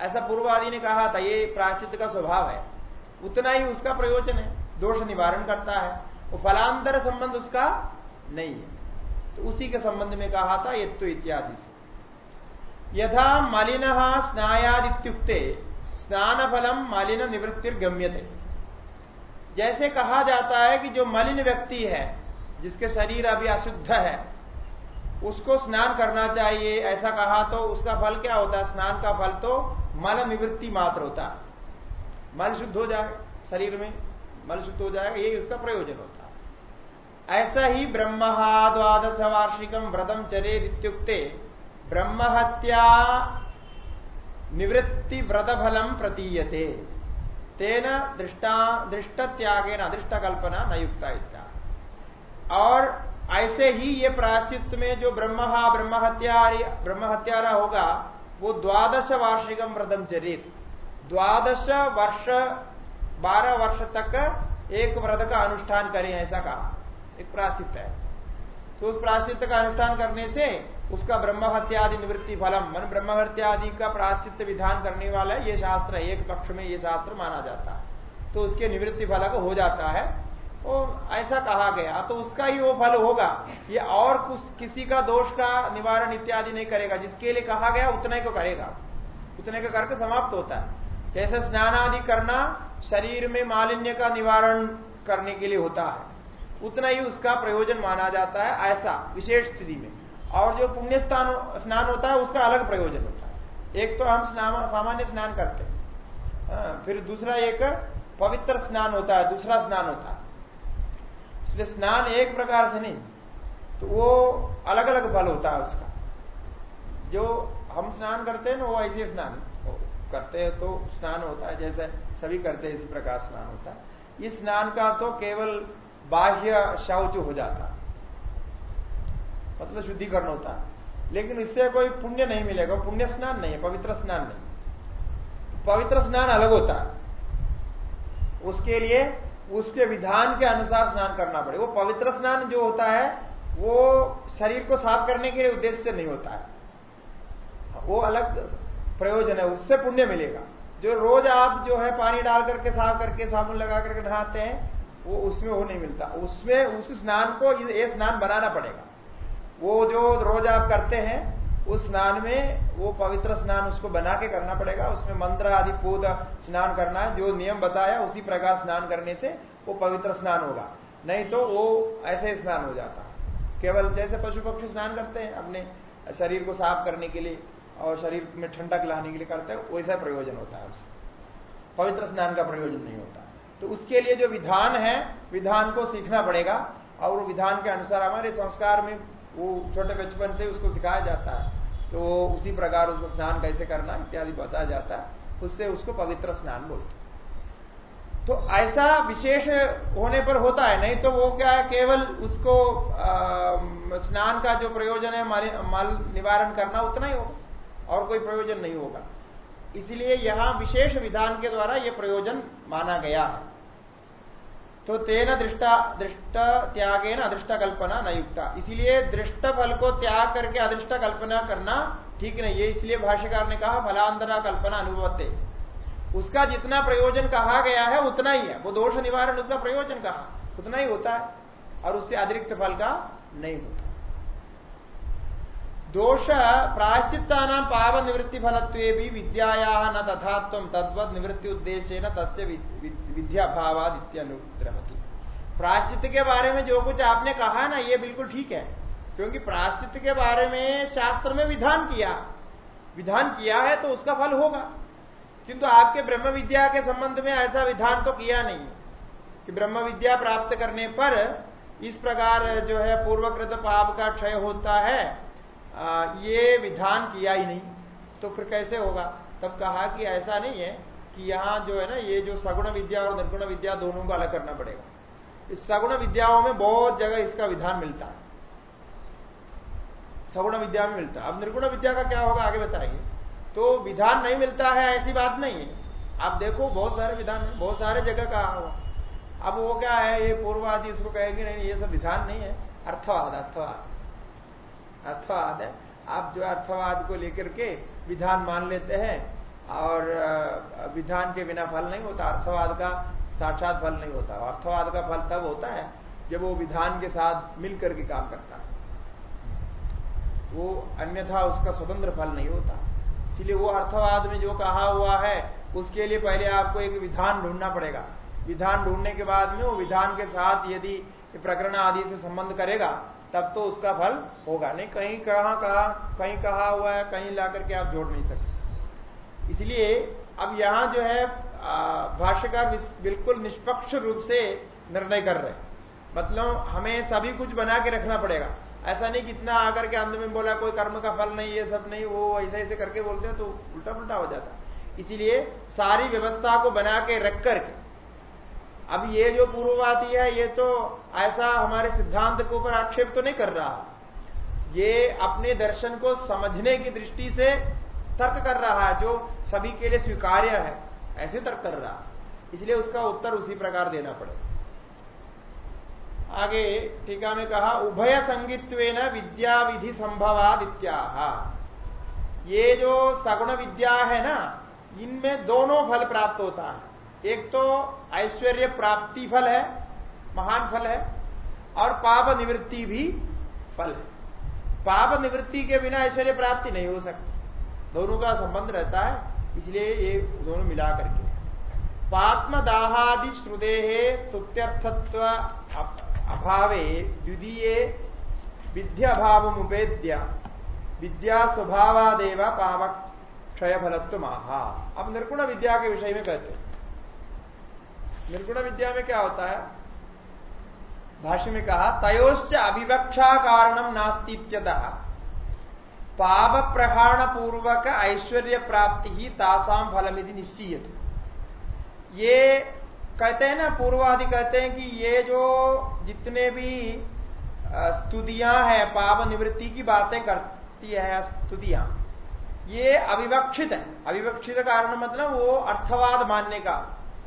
ऐसा पूर्व आदि ने कहा था, ये प्रायश्चित का स्वभाव है। उतना ही उसका प्रयोजन है, दोष निवारण करता है। वो फलांतर संबंध उसका नहीं है। तो उसी के संबंध में कहा था, ये तो इत्यादि से। यथा मलिन स्नायादित्युक्ते स्नान फलम मलिन निवृत्तिर गम्यते जैसे कहा जाता है कि जो मलिन व्यक्ति है, जिसके शरीर अभी अशुद्ध है, उसको स्नान करना चाहिए, ऐसा कहा तो उसका फल क्या होता है? स्नान का फल तो मल निवृत्ति मात्र होता है। मल शुद्ध हो जाए शरीर में, मल शुद्ध हो जाएगा, यही उसका प्रयोजन होता है। ऐसा ही ब्रह्म, द्वादश वार्षिकम व्रतम चरे इत्युक्ते ब्रह्म हत्या निवृत्ति व्रत फलम प्रतीयते। तेन दृष्टा दृष्ट त्यागे न दृष्ट कल्पना न युक्ता इत्या। और ऐसे ही ये प्राश्चित में जो ब्रह्म ब्रह्म हत्या ब्रह्म हत्यारा होगा, वो द्वादश वार्षिकम व्रतम चरित। द्वादश वर्ष, बारह वर्ष तक एक व्रत का अनुष्ठान करें, ऐसा कहा। एक प्राश्चित है। तो उस प्राश्चित का अनुष्ठान करने से उसका ब्रह्म हत्यादि निवृत्ति फलम। मन ब्रह्म हत्यादि का प्राश्चित विधान करने वाला ये शास्त्र है, एक पक्ष में ये शास्त्र माना जाता है। तो उसके निवृत्ति फल हो जाता है। वो ऐसा कहा गया तो उसका ही वो फल होगा। ये और कुछ, किसी का दोष का निवारण इत्यादि नहीं करेगा। जिसके लिए कहा गया, उतने को करेगा। उतने का करके समाप्त होता है। जैसे स्नान आदि करना शरीर में मालिन्य का निवारण करने के लिए होता है। उतना ही उसका प्रयोजन माना जाता है, ऐसा, विशेष स्थिति में। और जो पुण्य स्थान स्नान होता है उसका अलग प्रयोजन होता है। एक तो हम स्नान सामान्य स्नान करते हैं। हाँ, फिर दूसरा एक पवित्र स्नान होता है दूसरा स्नान होता है। इसलिए स्नान एक प्रकार से नहीं तो वो अलग अलग फल होता है उसका। जो हम स्नान करते हैं ना वो ऐसे स्नान करते हैं तो स्नान होता है जैसे सभी करते हैं इसी प्रकार स्नान होता है। इस स्नान का तो केवल बाह्य शौच हो जाता है। मतलब शुद्धिकरण होता है। लेकिन इससे कोई पुण्य नहीं मिलेगा, पुण्य स्नान नहीं है, पवित्र स्नान नहीं पवित्र स्नान अलग होता है। उसके लिए, उसके विधान के अनुसार स्नान करना पड़ेगा वो पवित्र स्नान जो होता है, वो शरीर को साफ़ करने के लिए उद्देश्य से नहीं होता है। वो अलग प्रयोजन है, उससे पुण्य मिलेगा। जो रोज आप जो है पानी डाल करके, साफ़ करके, साबुन लगा करके नहाते हैं, वो उसमें वो नहीं मिलता। उसमें उस स्नान को ये स्नान बनाना पड़ेगा। वो जो रोज आप करते हैं, उस स्नान में वो पवित्र स्नान उसको बना के करना पड़ेगा। उसमें मंत्र आदि, पूद स्नान करना है, जो नियम बताया, उसी प्रकार स्नान करने से वो पवित्र स्नान होगा। नहीं तो वो ऐसे स्नान हो जाता। है केवल जैसे पशु पक्षी स्नान करते हैं, अपने शरीर को साफ़ करने के लिए और शरीर में ठंडक लाने के लिए करते हैं, वैसा प्रयोजन होता है उससे। पवित्र स्नान का प्रयोजन नहीं होता। तो उसके लिए जो विधान है, विधान को सीखना पड़ेगा। और विधान के अनुसार हमारे संस्कार में वो छोटे बचपन से उसको सिखाया जाता है। तो उसी प्रकार उसको स्नान कैसे करना इत्यादि बताया जाता है। उससे उसको पवित्र स्नान बोलते तो ऐसा विशेष होने पर होता है। नहीं तो वो क्या है केवल उसको आ, स्नान का जो प्रयोजन है मल निवारण करना उतना ही होगा। और कोई प्रयोजन नहीं होगा। इसलिए यहाँ विशेष विधान के द्वारा यह प्रयोजन माना गया है। तो तेना दृष्टा, दृष्ट त्यागे न अदृष्ट कल्पना न युक्ता। इसीलिए दृष्ट फल को त्याग करके अदृष्ट कल्पना करना ठीक नहीं। है इसलिए भाष्यकार ने कहा फलांतरा कल्पना अनुभवते उसका जितना प्रयोजन कहा गया है, उतना ही है। वो दोष निवारण उसका प्रयोजन कहा। उतना ही होता है। और उससे अतिरिक्त फल का नहीं होता। दोष प्राश्चिता पाव निवृत्ति फलत्व भी विद्याया न तथात्व तद्वत निवृत्ति उद्देश्य न तस्य विद्या भावादित्यनुद्रवती प्राश्चित के बारे में जो कुछ आपने कहा ना, ये बिल्कुल ठीक है। क्योंकि प्राश्चित के बारे में शास्त्र में विधान किया। विधान किया है तो उसका फल होगा। किंतु आपके ब्रह्म विद्या के संबंध में ऐसा विधान तो किया नहीं कि ब्रह्म विद्या प्राप्त करने पर इस प्रकार जो है पूर्वकृत पाप का क्षय होता है ये विधान किया ही नहीं। तो फिर कैसे होगा? तब कहा कि ऐसा नहीं है कि यहाँ जो है ना, ये जो सगुण विद्या और निर्गुण विद्या दोनों को अलग करना पड़ेगा। इस सगुण विद्याओं में बहुत जगह इसका विधान मिलता है। सगुण विद्या में मिलता है। अब निर्गुण विद्या का क्या होगा, आगे बताएँगे। तो विधान नहीं मिलता है, ऐसी बात नहीं है। आप देखो, बहुत सारे विधान है, बहुत सारे जगह कहा हुआ अब वो क्या है, ये पूर्वादि इसको कहेंगे नहीं, ये सब विधान नहीं है। अर्थवाद अर्थवाद। अर्थवाद है। आप जो अर्थवाद को लेकर के विधान मान लेते हैं और विधान के बिना फल नहीं होता। अर्थवाद का साक्षात फल नहीं होता। अर्थवाद का फल तब होता है जब वो विधान के साथ मिलकर के काम करता है। वो अन्यथा उसका स्वतंत्र फल नहीं होता। इसलिए वो अर्थवाद में जो कहा हुआ है, उसके लिए पहले आपको एक विधान ढूंढना पड़ेगा। विधान ढूँढने के बाद में वो विधान के साथ यदि प्रकरण आदि से संबंध करेगा तब तो उसका फल होगा। नहीं, कहीं कहा कहा, कहीं कहा हुआ है, कहीं ला करके आप जोड़ नहीं सकते। इसलिए अब यहाँ जो है भाष्यकार बिल्कुल निष्पक्ष रूप से निर्णय कर रहे मतलब हमें सभी कुछ बना के रखना पड़ेगा। ऐसा नहीं कितना आकर के अंत में बोला, कोई कर्म का फल नहीं, ये सब नहीं, वो ऐसे ऐसे करके बोलते हैं तो उल्टा पुल्टा हो जाता इसीलिए सारी व्यवस्था को बना के रख करके अब ये जो पूर्ववादी है, ये तो ऐसा हमारे सिद्धांत के ऊपर आक्षेप तो नहीं कर रहा। ये अपने दर्शन को समझने की दृष्टि से तर्क कर रहा है, जो सभी के लिए स्वीकार्य है, ऐसे तर्क कर रहा। इसलिए उसका उत्तर उसी प्रकार देना पड़ेगा आगे टीका में कहा, उभय संगित्व विद्या विधि संभवाद इत्याह ये जो सगुण विद्या है ना, इनमें दोनों फल प्राप्त होता है। एक तो ऐश्वर्य प्राप्ति फल है, महान फल है, और पाप निवृत्ति भी फल है। पाप निवृत्ति के बिना ऐश्वर्य प्राप्ति नहीं हो सकती। दोनों का संबंध रहता है, इसलिए ये दोनों मिला करके। पात्म दाहादि श्रुदे स्तुत्यर्थत्व अभावे द्वितीय विद्याभाव उपेद्य विद्या स्वभावादेव पावक क्षय फलत्व महा अब निर्गुण विद्या के विषय में कहते हैं। निर्गुण विद्या में क्या होता है? भाष्य में कहा, तयोश्च अभिवक्षा कारणम नास्तीत्यत। पाप प्रहाण पूर्वक ऐश्वर्य प्राप्ति ही तासाम फलमिति निश्चय ये कहते हैं ना, पूर्वादि कहते हैं कि ये जो जितने भी स्तुतियाँ हैं पाप निवृत्ति की बातें करती है, स्तुतियाँ, ये अविवक्षित है। अविवक्षित कारण मतलब वो अर्थवाद मानने का।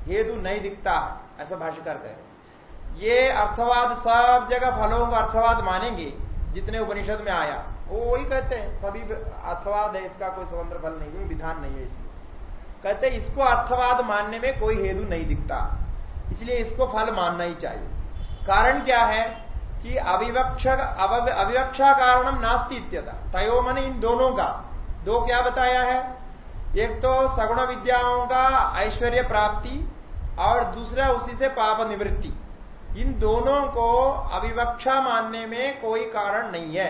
हेतु नहीं दिखता। ऐसा भाष्यकार कह रहे ये अर्थवाद, सब जगह फलों का अर्थवाद मानेंगे, जितने उपनिषद में आया। वो वही कहते हैं, सभी अर्थवाद है, इसका कोई स्वतंत्र फल नहीं कोई विधान नहीं है इसलिए कहते इसको अर्थवाद मानने में कोई हेतु नहीं दिखता। इसलिए इसको फल मानना ही चाहिए। कारण क्या है कि अविवक्ष अविवक्षा कारणम नास्ती इत्यता तयो मन इन दोनों का। दो क्या बताया है? एक तो सगुण विद्याओं का ऐश्वर्य प्राप्ति और दूसरा उसी से पाप निवृत्ति। इन दोनों को अविवक्षा मानने में कोई कारण नहीं है।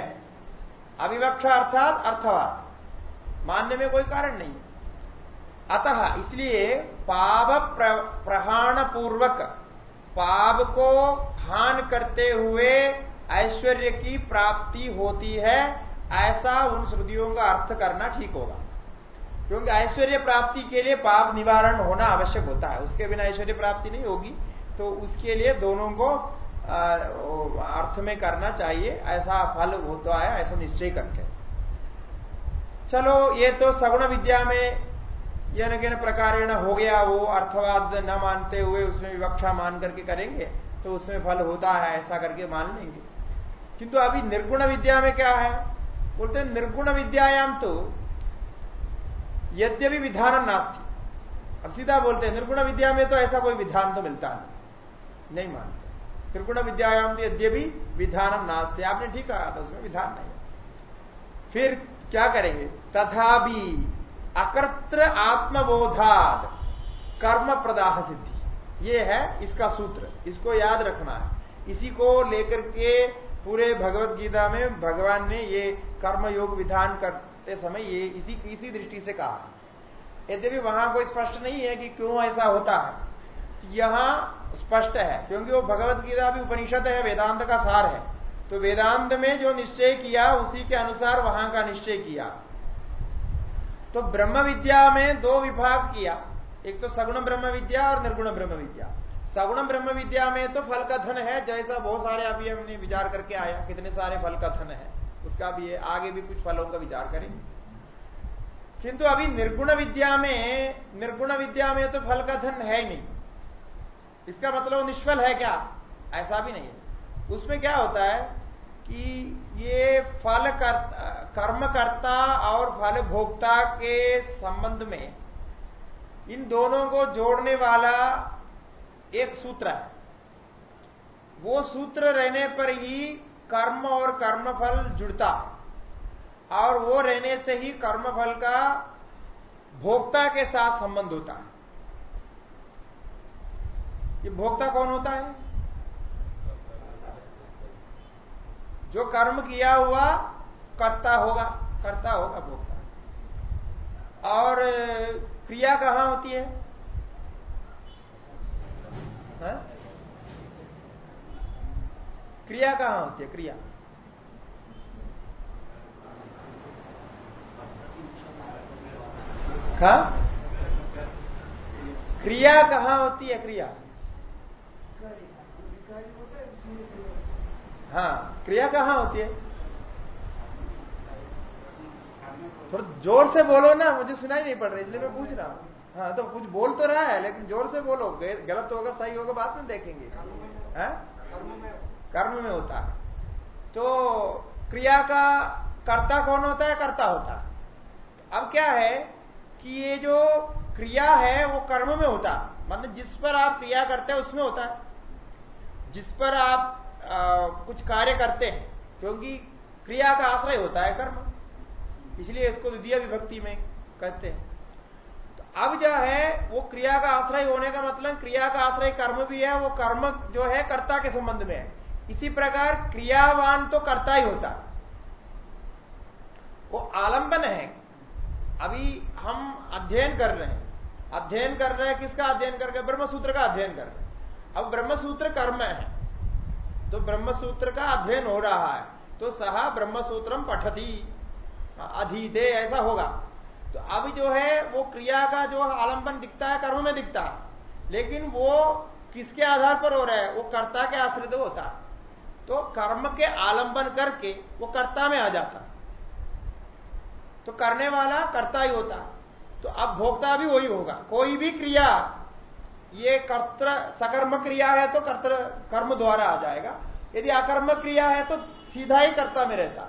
अविवक्षा अर्थात अर्थवाद। मानने में कोई कारण नहीं अतः इसलिए पाप प्रहाण पूर्वक पाप को हान करते हुए ऐश्वर्य की प्राप्ति होती है, ऐसा उन श्रुतियों का अर्थ करना ठीक होगा। क्योंकि ऐश्वर्य प्राप्ति के लिए पाप निवारण होना आवश्यक होता है। उसके बिना ऐश्वर्य प्राप्ति नहीं होगी। तो उसके लिए दोनों को अर्थ में करना चाहिए। ऐसा फल होता है, ऐसा निश्चय करते चलो, ये तो सगुण विद्या में यह न प्रकार हो गया, वो अर्थवाद न मानते हुए उसमें विवक्षा मान करके करेंगे तो उसमें फल होता है, ऐसा करके मान लेंगे। किंतु अभी निर्गुण विद्या में क्या है? बोलते निर्गुण विद्यायाम तो यद्यपि विधान नास्ती। अब सीधा बोलते हैं निर्गुण विद्या में तो ऐसा कोई विधान तो मिलता नहीं। नहीं मानते। त्रिगुण विद्यायाम तो यद्यपि विधान नास्ते। आपने ठीक कहा था, उसमें विधान नहीं है। फिर क्या करेंगे? तथापि अकर्त्र आत्मबोधाद कर्म प्रदाह सिद्धि। ये है इसका सूत्र। इसको याद रखना है। इसी को लेकर के पूरे भगवत गीता में भगवान ने ये कर्म योग विधान करते समय ये इसी इसी दृष्टि से कहा यद्यपि वहाँ कोई स्पष्ट नहीं है कि क्यों ऐसा होता है यहाँ स्पष्ट है, क्योंकि वो भगवत गीता भी उपनिषद है, वेदांत का सार है। तो वेदांत में जो निश्चय किया, उसी के अनुसार वहाँ का निश्चय किया। तो ब्रह्म विद्या में दो विभाग किया, एक तो सगुण ब्रह्म विद्या और निर्गुण ब्रह्म विद्या। सगुण ब्रह्म विद्या में तो फल का धन है, जैसा बहुत सारे अभी हमने विचार करके आया, कितने सारे फल कथन है। उसका भी है, आगे भी कुछ फलों का विचार करेंगे। किंतु अभी निर्गुण विद्या में, निर्गुण विद्या में तो फल का धन है ही नहीं। इसका मतलब निष्फल है क्या? ऐसा भी नहीं है। उसमें क्या होता है कि ये फल कर्मकर्ता और फल भोक्ता के संबंध में इन दोनों को जोड़ने वाला एक सूत्र है। वो सूत्र रहने पर ही कर्म और कर्मफल जुड़ता। है और वो रहने से ही कर्मफल का भोक्ता के साथ संबंध होता है। ये भोक्ता कौन होता है? जो कर्म किया हुआ करता होगा करता होगा भोक्ता। और क्रिया कहाँ होती है? हा? क्रिया कहाँ होती है? क्रिया। कहा क्रिया कहाँ होती है? क्रिया। हाँ क्रिया कहाँ होती है? थोड़ा ज़ोर से बोलो ना, मुझे सुनाई नहीं पड़ रहा, इसलिए मैं पूछ रहा हूँ। हाँ तो कुछ बोल तो रहा है, लेकिन ज़ोर से बोलो, गलत होगा, सही होगा, बाद में देखेंगे। हाँ? कर्म में होता है। तो क्रिया का कर्ता कौन होता है? कर्ता होता है। अब क्या है कि ये जो क्रिया है वो कर्म में होता मतलब जिस पर आप क्रिया करते हैं उसमें होता है। जिस पर आप आ, कुछ कार्य करते हैं क्योंकि क्रिया का आश्रय होता है कर्म। इसलिए इसको द्वितीय विभक्ति में कहते हैं। तो अब जो है वो क्रिया का आश्रय होने का मतलब क्रिया का आश्रय कर्म भी है वो कर्म जो है कर्ता के संबंध में है। इसी प्रकार क्रियावान तो कर्ता ही होता। वो आलंबन है। अभी हम अध्ययन कर रहे हैं। अध्ययन कर रहे हैं किसका अध्ययन करके ब्रह्म सूत्र का अध्ययन कर रहे हैं। अब ब्रह्म सूत्र कर्म है। तो ब्रह्म सूत्र का अध्ययन हो रहा है। तो सह ब्रह्म सूत्रम पठती। अधीते, ऐसा होगा। तो अब जो है, वो क्रिया का जो आलंबन दिखता है, कर्म में दिखता है। लेकिन वो किसके आधार पर हो रहा है? वो कर्ता के आश्रित होता है। तो कर्म के आलंबन करके वो कर्ता में आ जाता। तो करने वाला कर्ता ही होता। तो अब भोक्ता भी वही होगा। कोई भी क्रिया, ये कर्त सकर्म क्रिया है तो कर्त कर्म द्वारा आ जाएगा। यदि अकर्म क्रिया है तो सीधा ही कर्ता में रहता।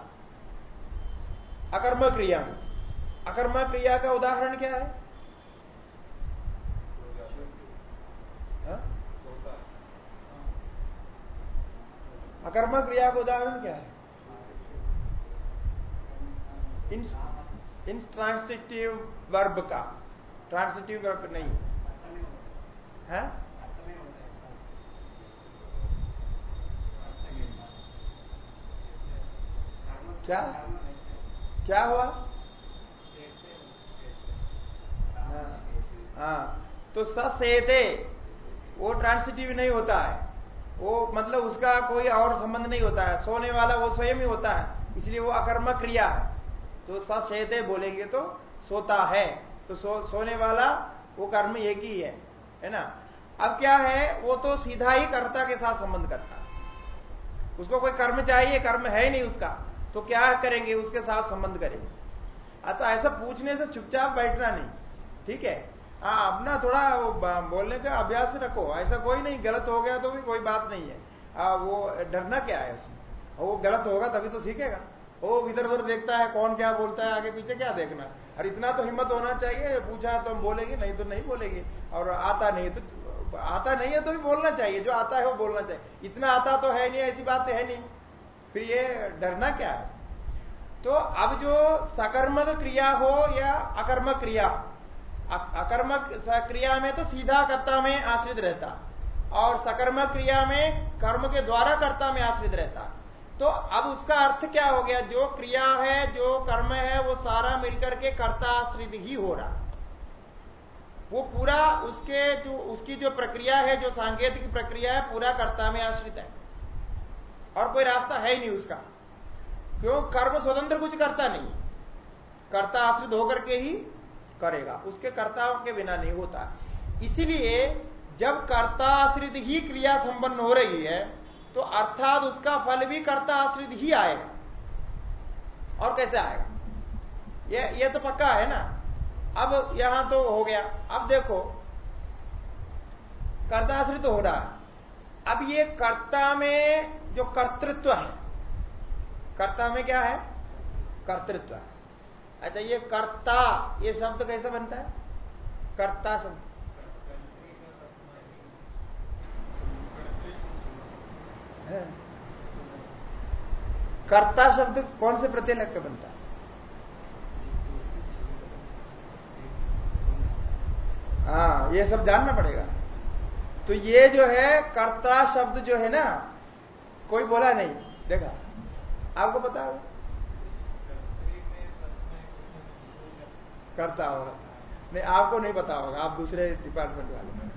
अकर्म क्रिया में। अकर्म क्रिया का उदाहरण क्या है? अकर्म क्रिया का उदाहरण क्या है? इन इन ट्रांसिटिव वर्ब का। ट्रांसिटिव वर्ब नहीं। है? क्या? क्या हुआ? हाँ, हाँ। तो ससेते वो ट्रांसिटिव नहीं होता है। वो मतलब उसका कोई और संबंध नहीं होता है। सोने वाला वो स्वयं ही होता है। इसलिए वो अकर्म क्रिया है। तो सशेते बोलेंगे तो सोता है। तो सो, सोने वाला वो कर्म एक ही है। है ना? अब क्या है? वो तो सीधा ही कर्ता के साथ संबंध करता उसको कोई कर्म चाहिए कर्म है नहीं उसका। तो क्या करेंगे? उसके साथ संबंध करेंगे। अतः ऐसा पूछने से चुपचाप बैठना नहीं। ठीक है? हाँ अपना थोड़ा बोलने का अभ्यास रखो। ऐसा कोई नहीं गलत हो गया तो भी कोई बात नहीं है। आ, वो डरना क्या है उसमें? वो गलत होगा तभी तो सीखेगा। वो इधर उधर देखता है कौन क्या बोलता है आगे पीछे क्या देखना और इतना तो हिम्मत होना चाहिए पूछा तो हम बोलेंगे नहीं तो नहीं बोलेंगे। और आता नहीं तो आता नहीं है तो भी बोलना चाहिए जो आता है वो बोलना चाहिए। इतना आता तो है नहीं ऐसी बात है नहीं। फिर ये डरना क्या है? तो अब जो सकर्मक क्रिया हो या अकर्मक क्रिया अकर्मक क्रिया में तो सीधा कर्ता में आश्रित रहता। और सकर्मक क्रिया में कर्म के द्वारा कर्ता में आश्रित रहता। तो अब उसका अर्थ क्या हो गया? जो क्रिया है, जो कर्म है, वो सारा मिलकर के कर्ता आश्रित ही हो रहा। वो पूरा उसके जो, उसकी जो प्रक्रिया है, जो सांकेतिक प्रक्रिया है, पूरा कर्ता में आश्रित है। और कोई रास्ता है ही नहीं उसका। क्यों? कर्म स्वतंत्र कुछ करता नहीं। कर्ता आश्रित होकर के ही करेगा। उसके कर्ताओं के बिना नहीं होता। इसीलिए जब कर्ता आश्रित ही क्रिया संपन्न हो रही है तो अर्थात उसका फल भी कर्ता आश्रित ही आएगा। और कैसे आएगा? ये ये तो पक्का है ना? अब यहाँ तो हो गया। अब देखो, कर्ताश्रित हो रहा है। अब ये कर्ता में जो कर्तृत्व है, कर्ता में क्या है? कर्तृत्व अच्छा ये कर्ता, ये शब्द कैसे बनता है? कर्ता शब्द। कर्ता शब्द कौन से प्रत्यय लग के बनता है? हाँ ये सब जानना पड़ेगा। तो ये जो है, कर्ता शब्द जो है ना, कोई बोला नहीं। देखा, आपको होगा करता होगा। नहीं, आपको नहीं पता होगा, आप दूसरे डिपार्टमेंट वाले।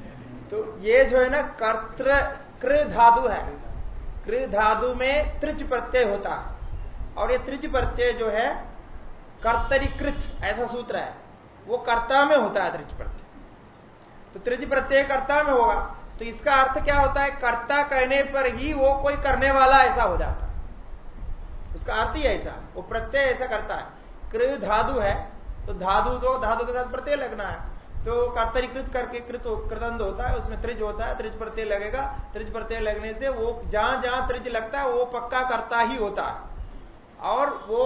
तो ये जो है ना कर्त्र कृ धातु है। कृ धातु में त्रिच प्रत्यय होता है। और ये त्रिच प्रत्यय जो है, कर्तरीकृत, ऐसा सूत्र है। वो कर्ता में होता है त्रिच प्रत्यय तो त्रिज प्रत्यय कर्ता में होगा। तो इसका अर्थ क्या होता है? कर्ता कहने पर ही वो कोई करने वाला ऐसा हो जाता उसका अर्थ ही ऐसा। वो प्रत्यय ऐसा करता है। कृ धातु है तो धातु तो धातु के साथ प्रत्यय लगना है। तो कर्तरीकृत करके कृत कृतंद होता है, उसमें त्रिज होता है, त्रिज प्रत्यय लगेगा। त्रिज प्रत्यय लगने से वो जहाँ जहाँ त्रिज लगता है, वो पक्का कर्ता ही होता है। और वो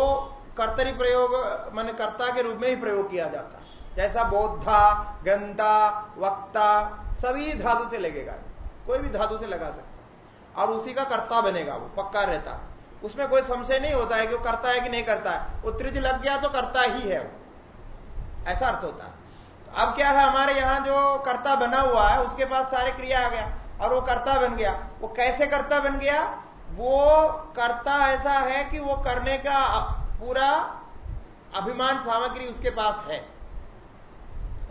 कर्तरी प्रयोग, मान कर्ता के रूप में ही प्रयोग किया जाता है। जैसा बौद्धा गंदा वक्ता, सभी धातु से लगेगा। कोई भी धातु से लगा सकता और उसी का कर्ता बनेगा वो, पक्का रहता है। उसमें कोई संशय नहीं होता है कि वो करता है कि नहीं करता है। वो त्रिज लग गया तो करता ही है वो। ऐसा अर्थ होता। है तो अब क्या है, हमारे यहाँ जो कर्ता बना हुआ है, उसके पास सारे क्रिया आ गया, और वो कर्ता बन गया। वो कैसे कर्ता बन गया? वो कर्ता ऐसा है कि वो करने का पूरा अभिमान सामग्री उसके पास है।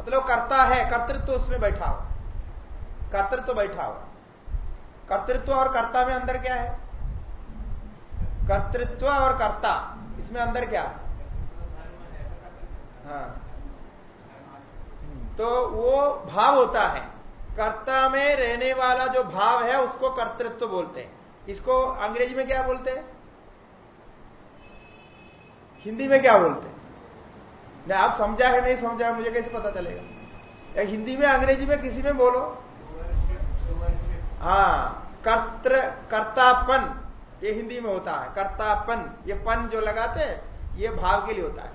मतलब कर्ता है, कर्तृत्व तो उसमें बैठा हो। कर्तृत्व तो बैठा हो। कर्तृत्व और कर्ता में अंदर क्या है? कर्तृत्व और कर्ता, इसमें अंदर क्या? है। तो वो भाव होता है। कर्ता में रहने वाला जो भाव है, उसको कर्तृत्व बोलते हैं। इसको अंग्रेज़ी में क्या बोलते हैं? हिंदी में क्या बोलते हैं? नहीं आप समझा है, नहीं समझा है, मुझे कैसे पता चलेगा? या हिंदी में, अंग्रेज़ी में किसी में बोलो। हाँ कर्त्र, कर्तापन, ये हिंदी में होता है। कर्तापन, ये पन जो लगाते हैं, ये भाव के लिए होता है।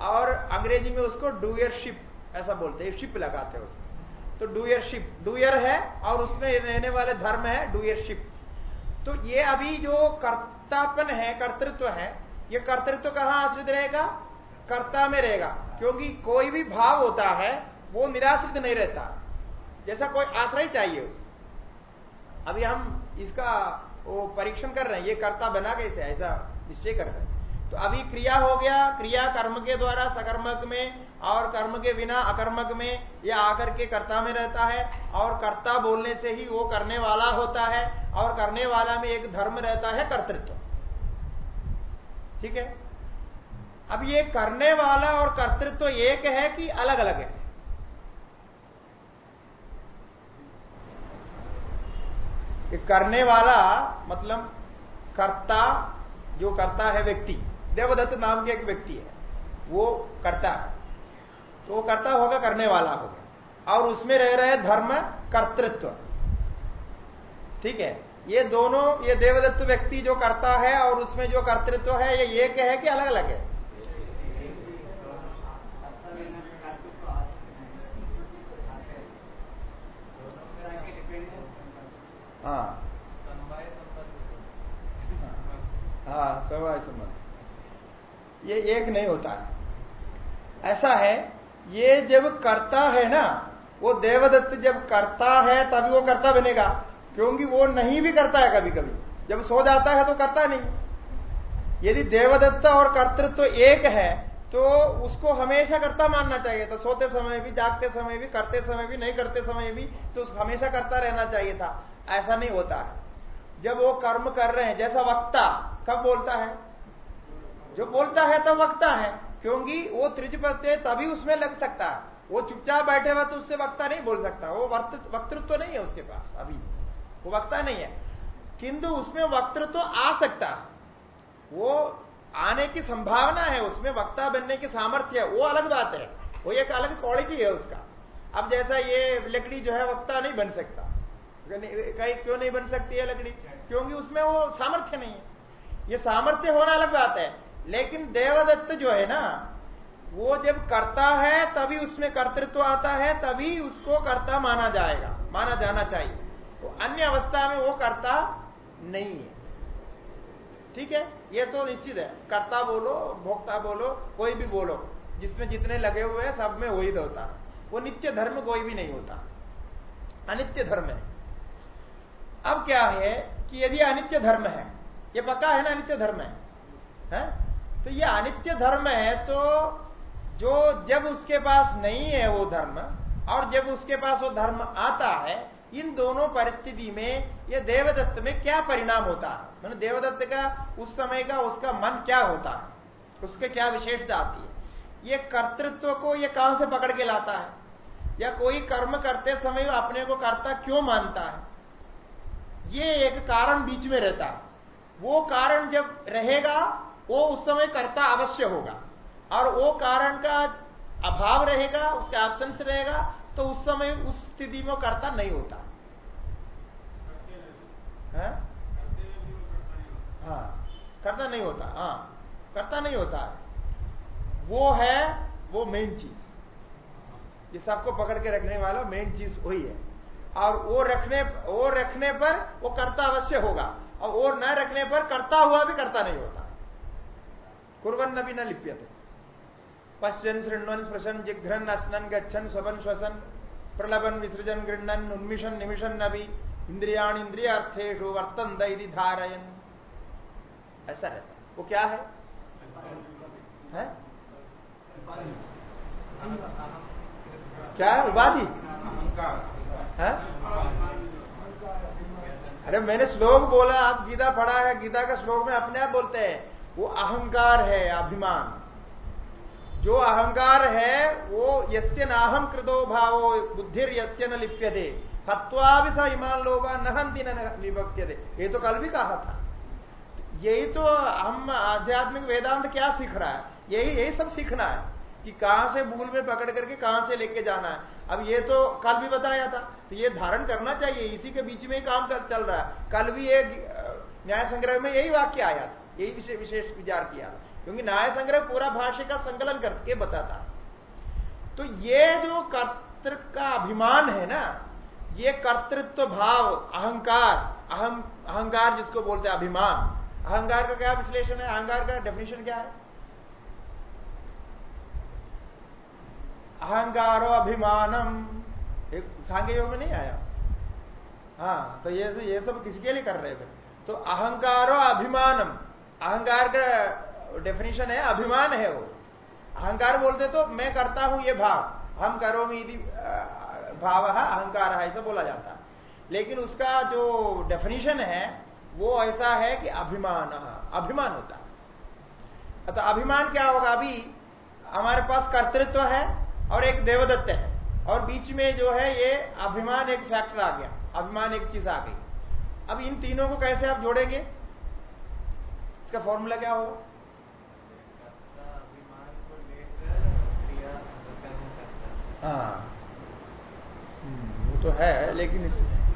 और अंग्रेज़ी में उसको डूयरशिप ऐसा बोलते हैं शिप लगाते हैं उसमें। तो डूयरशिप डूयर है और उसमें रहने वाले धर्म है डूयरशिप तो ये अभी जो कर्तापन है, कर्तृत्व है, ये कर्तृत्व कहाँ आश्रित रहेगा? कर्ता में रहेगा। क्योंकि कोई भी भाव होता है, वो निराश्रित नहीं रहता। जैसा कोई आश्रय चाहिए उसको अभी हम इसका परीक्षण कर रहे हैं, ये कर्ता बना कैसे? ऐसा निश्चय कर रहे हैं। तो अभी क्रिया हो गया, क्रिया कर्म के द्वारा सकर्मक में और कर्म के बिना अकर्मक में यह आकर के कर्ता में रहता है और कर्ता बोलने से ही वो करने वाला होता है और करने वाला में एक धर्म रहता है कर्तृत्व। ठीक है? अब ये करने वाला और कर्तृत्व एक है कि अलग अलग है? ये करने वाला मतलब कर्ता, जो करता है व्यक्ति देवदत्त नाम के एक व्यक्ति है। वो करता है। तो वो करता होगा करने वाला होगा और उसमें रह रहे धर्म, कर्तृत्व। ठीक है? ये दोनों, ये देवदत्त व्यक्ति जो करता है और उसमें जो कर्तृत्व है, ये एक है कि अलग अलग है? हाँ। हाँ समवाय संबंध। ये एक नहीं होता है। ऐसा है, ये जब करता है ना, वो देवदत्त जब करता है, तभी वो करता बनेगा, क्योंकि वो नहीं भी करता है कभी कभी जब सो जाता है तो करता नहीं। यदि देवदत्त और कर्तृत्व तो एक है तो उसको हमेशा करता मानना चाहिए। था सोते समय भी, जागते समय भी, करते समय भी, नहीं करते समय भी तो हमेशा करता रहना चाहिए था। ऐसा नहीं होता है। जब वो कर्म कर रहे हैं, जैसा वक्ता, कब बोलता है? जो बोलता है तो वक्ता है। क्योंकि वो त्रिज प्रत्यय तभी उसमें लग सकता है। वो चुपचाप बैठे हुआ तो उससे वक्ता नहीं बोल सकता। वो वक्तृत्व तो नहीं है उसके पास अभी। वो वक्ता नहीं है। किंतु उसमें वक्तृत्व तो आ सकता वो आने की संभावना है, उसमें वक्ता बनने की सामर्थ्य है। वो अलग बात है। वो एक अलग क्वालिटी है उसका। अब जैसा ये लकड़ी जो है, वक्ता नहीं बन सकता। कहीं क्यों नहीं बन सकती है लकड़ी? क्योंकि उसमें वो सामर्थ्य नहीं है। ये सामर्थ्य होना अलग बात है। लेकिन देवदत्त जो है ना वो जब करता है तभी उसमें कर्तृत्व आता है तभी उसको कर्ता माना जाएगा माना जाना चाहिए। तो अन्य अवस्था में वो कर्ता नहीं है। ठीक है? ये तो निश्चित है। कर्ता बोलो भोक्ता बोलो कोई भी बोलो जिसमें जितने लगे हुए हैं सब में वही होता वो नित्य धर्म कोई भी नहीं होता। अनित्य धर्म है। अब क्या है कि यदि अनित्य धर्म है ये पक्का है ना अनित्य धर्म है, है? तो ये अनित्य धर्म है तो जो जब उसके पास नहीं है वो धर्म, और जब उसके पास वो धर्म आता है, इन दोनों परिस्थिति में ये देवदत्त में क्या परिणाम होता है? मैंने देवदत्त का, उस समय का, उसका मन क्या होता है? उसके क्या विशेषता आती है? ये कर्तृत्व को ये कहाँ से पकड़ के लाता है? या कोई कर्म करते समय अपने को कर्ता क्यों मानता है? ये एक कारण बीच में रहता है। वो कारण जब रहेगा वो उस समय कर्ता अवश्य होगा। और वो कारण का अभाव रहेगा, उसका एब्सेंस रहेगा तो उस समय उस स्थिति में कर्ता नहीं होता। है? कर्ता नहीं होता हाँ कर्ता नहीं होता। वो है, वो मेन चीज़। ये सबको पकड़ के रखने वाला मेन चीज़ वही है। और वो रखने वो रखने पर वो कर्ता अवश्य होगा। और वो न रखने पर करता हुआ भी करता नहीं होता। कुरन भी न लिप्यते। पश्चन शृण्वन स्पृशन जिघ्रन अस्नन गच्छन स्वपन श्वसन प्रलबन विसृजन गृणन उन्मिशन निमिशन नभी इंद्रियाण इंद्रियार्थेशु वर्तन दैधि धारयन। ऐसा रहता वो क्या है, है? क्या है? उपाधि? अरे मैंने श्लोक बोला आप गीता पढ़ा है गीता का श्लोक में अपने आप बोलते हैं। वो अहंकार है, अभिमान। जो अहंकार है, वो यस्य नाहम कृतो भावो, बुद्धिर यस्य न लिप्यते। हत्वा भी स ईमान लोगा नहंती न दे ये तो कल भी कहा था। यही तो हम आध्यात्मिक वेदांत क्या सीख रहा है? यही यही सब सीखना है कि कहाँ से भूल में पकड़ करके कहाँ से लेके जाना है। अब ये तो कल भी बताया था। तो ये धारण करना चाहिए। इसी के बीच में ही काम चल रहा है। कल भी एक न्याय संग्रह में यही वाक्य आया था। यही विषय विशेष विचार किया। क्योंकि न्याय संग्रह पूरा भाष्य का संकलन करके बताता। तो ये जो कर्तृ का अभिमान है ना, ये कर्तृत्व भाव, अहंकार अहम अहंकार जिसको बोलते हैं, अभिमान। अहंकार का क्या विश्लेषण है? अहंकार का डेफिनेशन क्या है? अहंकारो अभिमानम। एक सांख्य योग में नहीं आया? हाँ तो ये ये सब किसके लिए कर रहे हैं? तो अहंकारो अभिमानम। अहंकार का डेफिनेशन है, अभिमान है वो। अहंकार बोलते तो मैं करता हूँ ये भाव। हम करो यदि भाव है अहंकार है ऐसा बोला जाता। है लेकिन उसका जो डेफिनेशन है, वो ऐसा है कि अभिमान अभिमान होता। तो अभिमान क्या होगा अभी? हमारे पास कर्तृत्व है और एक देवदत्त है। और बीच में जो है ये अभिमान एक फैक्टर आ गया। अभिमान एक चीज़ आ गई। अब इन तीनों को कैसे आप जोड़ेंगे? इसका फॉर्मूला क्या होगा? हाँ। हम्म, वो तो है लेकिन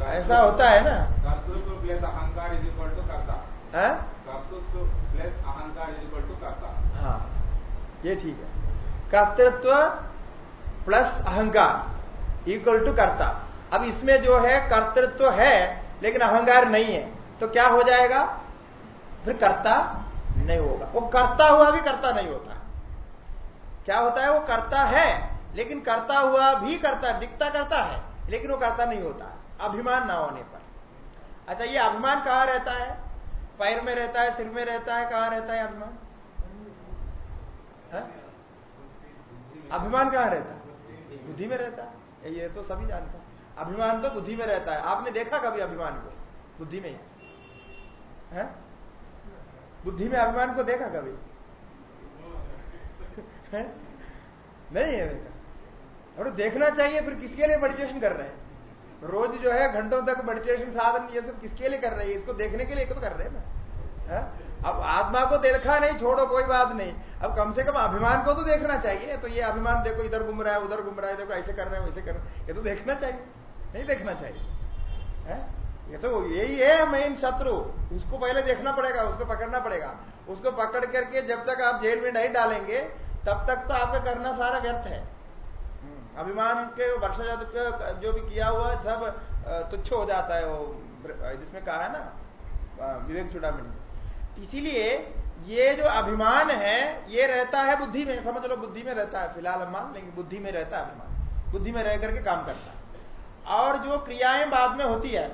ऐसा होता है ना। कर्तृत्व प्लस अहंकार इज़ इक्वल टू करता। कर्तृत्व प्लस अहंकार इज़ इक्वल टू करता। हाँ। ये ठीक है। कर्तृत्व प्लस अहंकार इक्वल टू करता। अब इसमें जो है कर्तृत्व है लेकिन अहंकार नहीं है तो क्या हो जाएगा? फिर कर्ता नहीं होगा। वो करता हुआ भी कर्ता नहीं होता। क्या होता है? वो करता है, लेकिन करता हुआ भी करता, दिखता करता है, लेकिन वो करता नहीं होता। अभिमान ना होने पर। अच्छा ये अभिमान कहाँ रहता है? पैर में रहता है, सिर में रहता है, कहाँ रहता है अभिमान? अभिमान कहाँ रहता? है बुद्धि में रहता। है ये तो सभी जानता है। अभिमान तो बुद्धि में रहता है। आपने देखा कभी अभिमान को? बुद्धि में है? बुद्धि में अभिमान को देखा कभी? नहीं है देखा और देखना चाहिए, फिर किसके लिए मेडिटेशन कर रहे हैं? रोज जो है, घंटों तक मेडिटेशन साधन, ये सब किसके लिए कर रहे हैं? इसको देखने के लिए तो कर रहे हैं ना। है? अब आत्मा को देखा नहीं, छोड़ो, कोई बात नहीं। अब कम से कम अभिमान को तो देखना चाहिए। तो ये अभिमान देखो, इधर घूम रहा है, उधर घूम रहा है, देखो, ऐसे कर रहे हैं, वैसे कर रहे हैं। ये तो देखना चाहिए। नहीं देखना चाहिए। है? ये तो यही है मेन शत्रु। उसको पहले देखना पड़ेगा उसको पकड़ना पड़ेगा। उसको पकड़ करके जब तक आप जेल में नहीं डालेंगे तब तक तो आपका करना सारा व्यर्थ है। हम्म, अभिमान के वर्षा जात जो भी किया हुआ सब तुच्छ हो जाता है वो जिसमें कहा है ना विवेक चुड़ामी इसीलिए ये जो अभिमान है ये रहता है बुद्धि में समझ लो बुद्धि में रहता है। फ़िलहाल हम मान लेंगे बुद्धि में रहता है अभिमान। बुद्धि में रह करके काम करता है। और जो क्रियाएँ बाद में होती है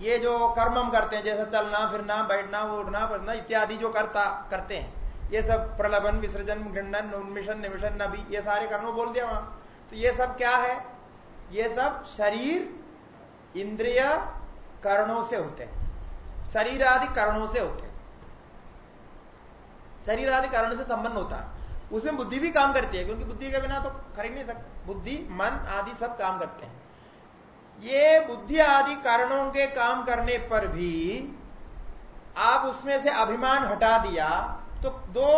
ये जो कर्म हम करते हैं, जैसे चलना, फिरना, बैठना उड़ना बढ़ना इत्यादि जो करता, करते हैं, ये सब प्रलभन, विसर्जन, घृणन उन्मिशन निमिशन नबी ये सारे कर्म बोल दिया वहाँ। तो ये सब क्या है? ये सब शरीर, इंद्रिय करणों से होते हैं। शरीर आदि करणों से होते हैं। शरीर आदि कारण से संबंध होता है। उसमें बुद्धि भी काम करती है, क्योंकि बुद्धि के बिना तो खरीद नहीं सकते। बुद्धि, मन आदि सब काम करते हैं। ये बुद्धि आदि कारणों के काम करने पर भी आप उसमें से अभिमान हटा दिया तो दो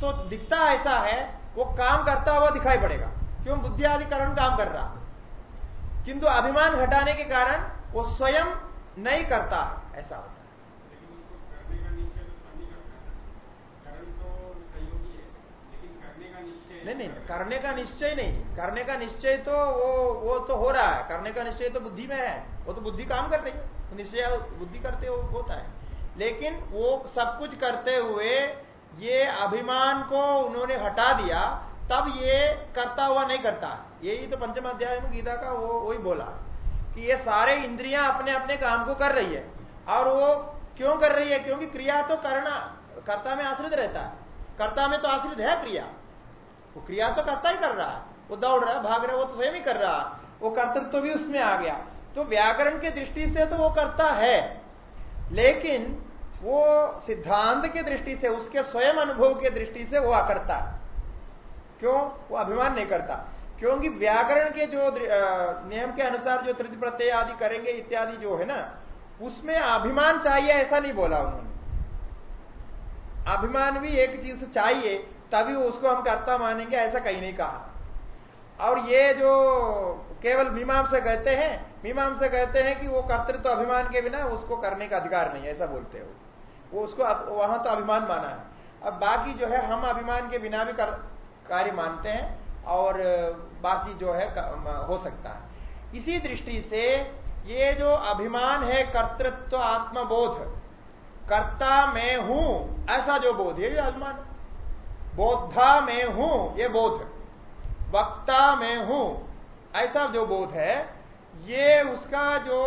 तो दिखता ऐसा है, वो काम करता हुआ दिखाई पड़ेगा। क्यों? बुद्धि आदि कारण काम कर रहा। किंतु अभिमान हटाने के कारण वो स्वयं नहीं करता, ऐसा होता नहीं नहीं, करने का निश्चय नहीं। करने का निश्चय तो वो वो तो हो रहा है। करने का निश्चय तो बुद्धि में है। वो तो बुद्धि काम कर रही है। तो निश्चय बुद्धि करते हो, होता है। लेकिन वो सब कुछ करते हुए ये अभिमान को उन्होंने हटा दिया, तब ये करता हुआ नहीं करता। यही तो पंचम अध्याय में गीता का वो, वही बोला कि ये सारे इंद्रियाँ अपने अपने काम को कर रही है। और वो क्यों कर रही है? क्योंकि क्रिया तो करना, कर्ता में आश्रित रहता है। कर्ता में तो आश्रित है क्रिया। वो क्रिया तो करता ही कर रहा है। वो दौड़ रहा है, भाग रहा है, वो तो स्वयं ही कर रहा है। वो कर्तृत्व तो भी उसमें आ गया। तो व्याकरण की दृष्टि से तो वो करता है। लेकिन वो सिद्धांत की दृष्टि से, उसके स्वयं अनुभव की दृष्टि से वो अकर्ता है। क्यों? वो अभिमान नहीं करता। क्योंकि व्याकरण के जो नियम के अनुसार जो तृतीय प्रत्यय आदि करेंगे, इत्यादि जो है ना, उसमें अभिमान चाहिए ऐसा नहीं बोला उन्होंने। अभिमान भी एक चीज़ चाहिए तभी उसको हम कर्ता मानेंगे, ऐसा कहीं नहीं कहा। और ये जो केवल मीमांस से कहते हैं, मीमांस से कहते हैं कि वो कर्तृत्व अभिमान के बिना उसको करने का अधिकार नहीं ऐसा बोलते हो वो। उसको वहाँ तो अभिमान माना है। अब बाकी जो है, हम अभिमान के बिना भी कार्य मानते हैं, और बाकी जो है हो सकता है। इसी दृष्टि से ये जो अभिमान है, कर्तृत्व आत्मबोध, कर्ता मैं हूँ, ऐसा जो बोध, ये भी अभिमान बोधा में हूँ, ये बोध। वक्ता में हूँ, ऐसा जो बोध है, ये उसका जो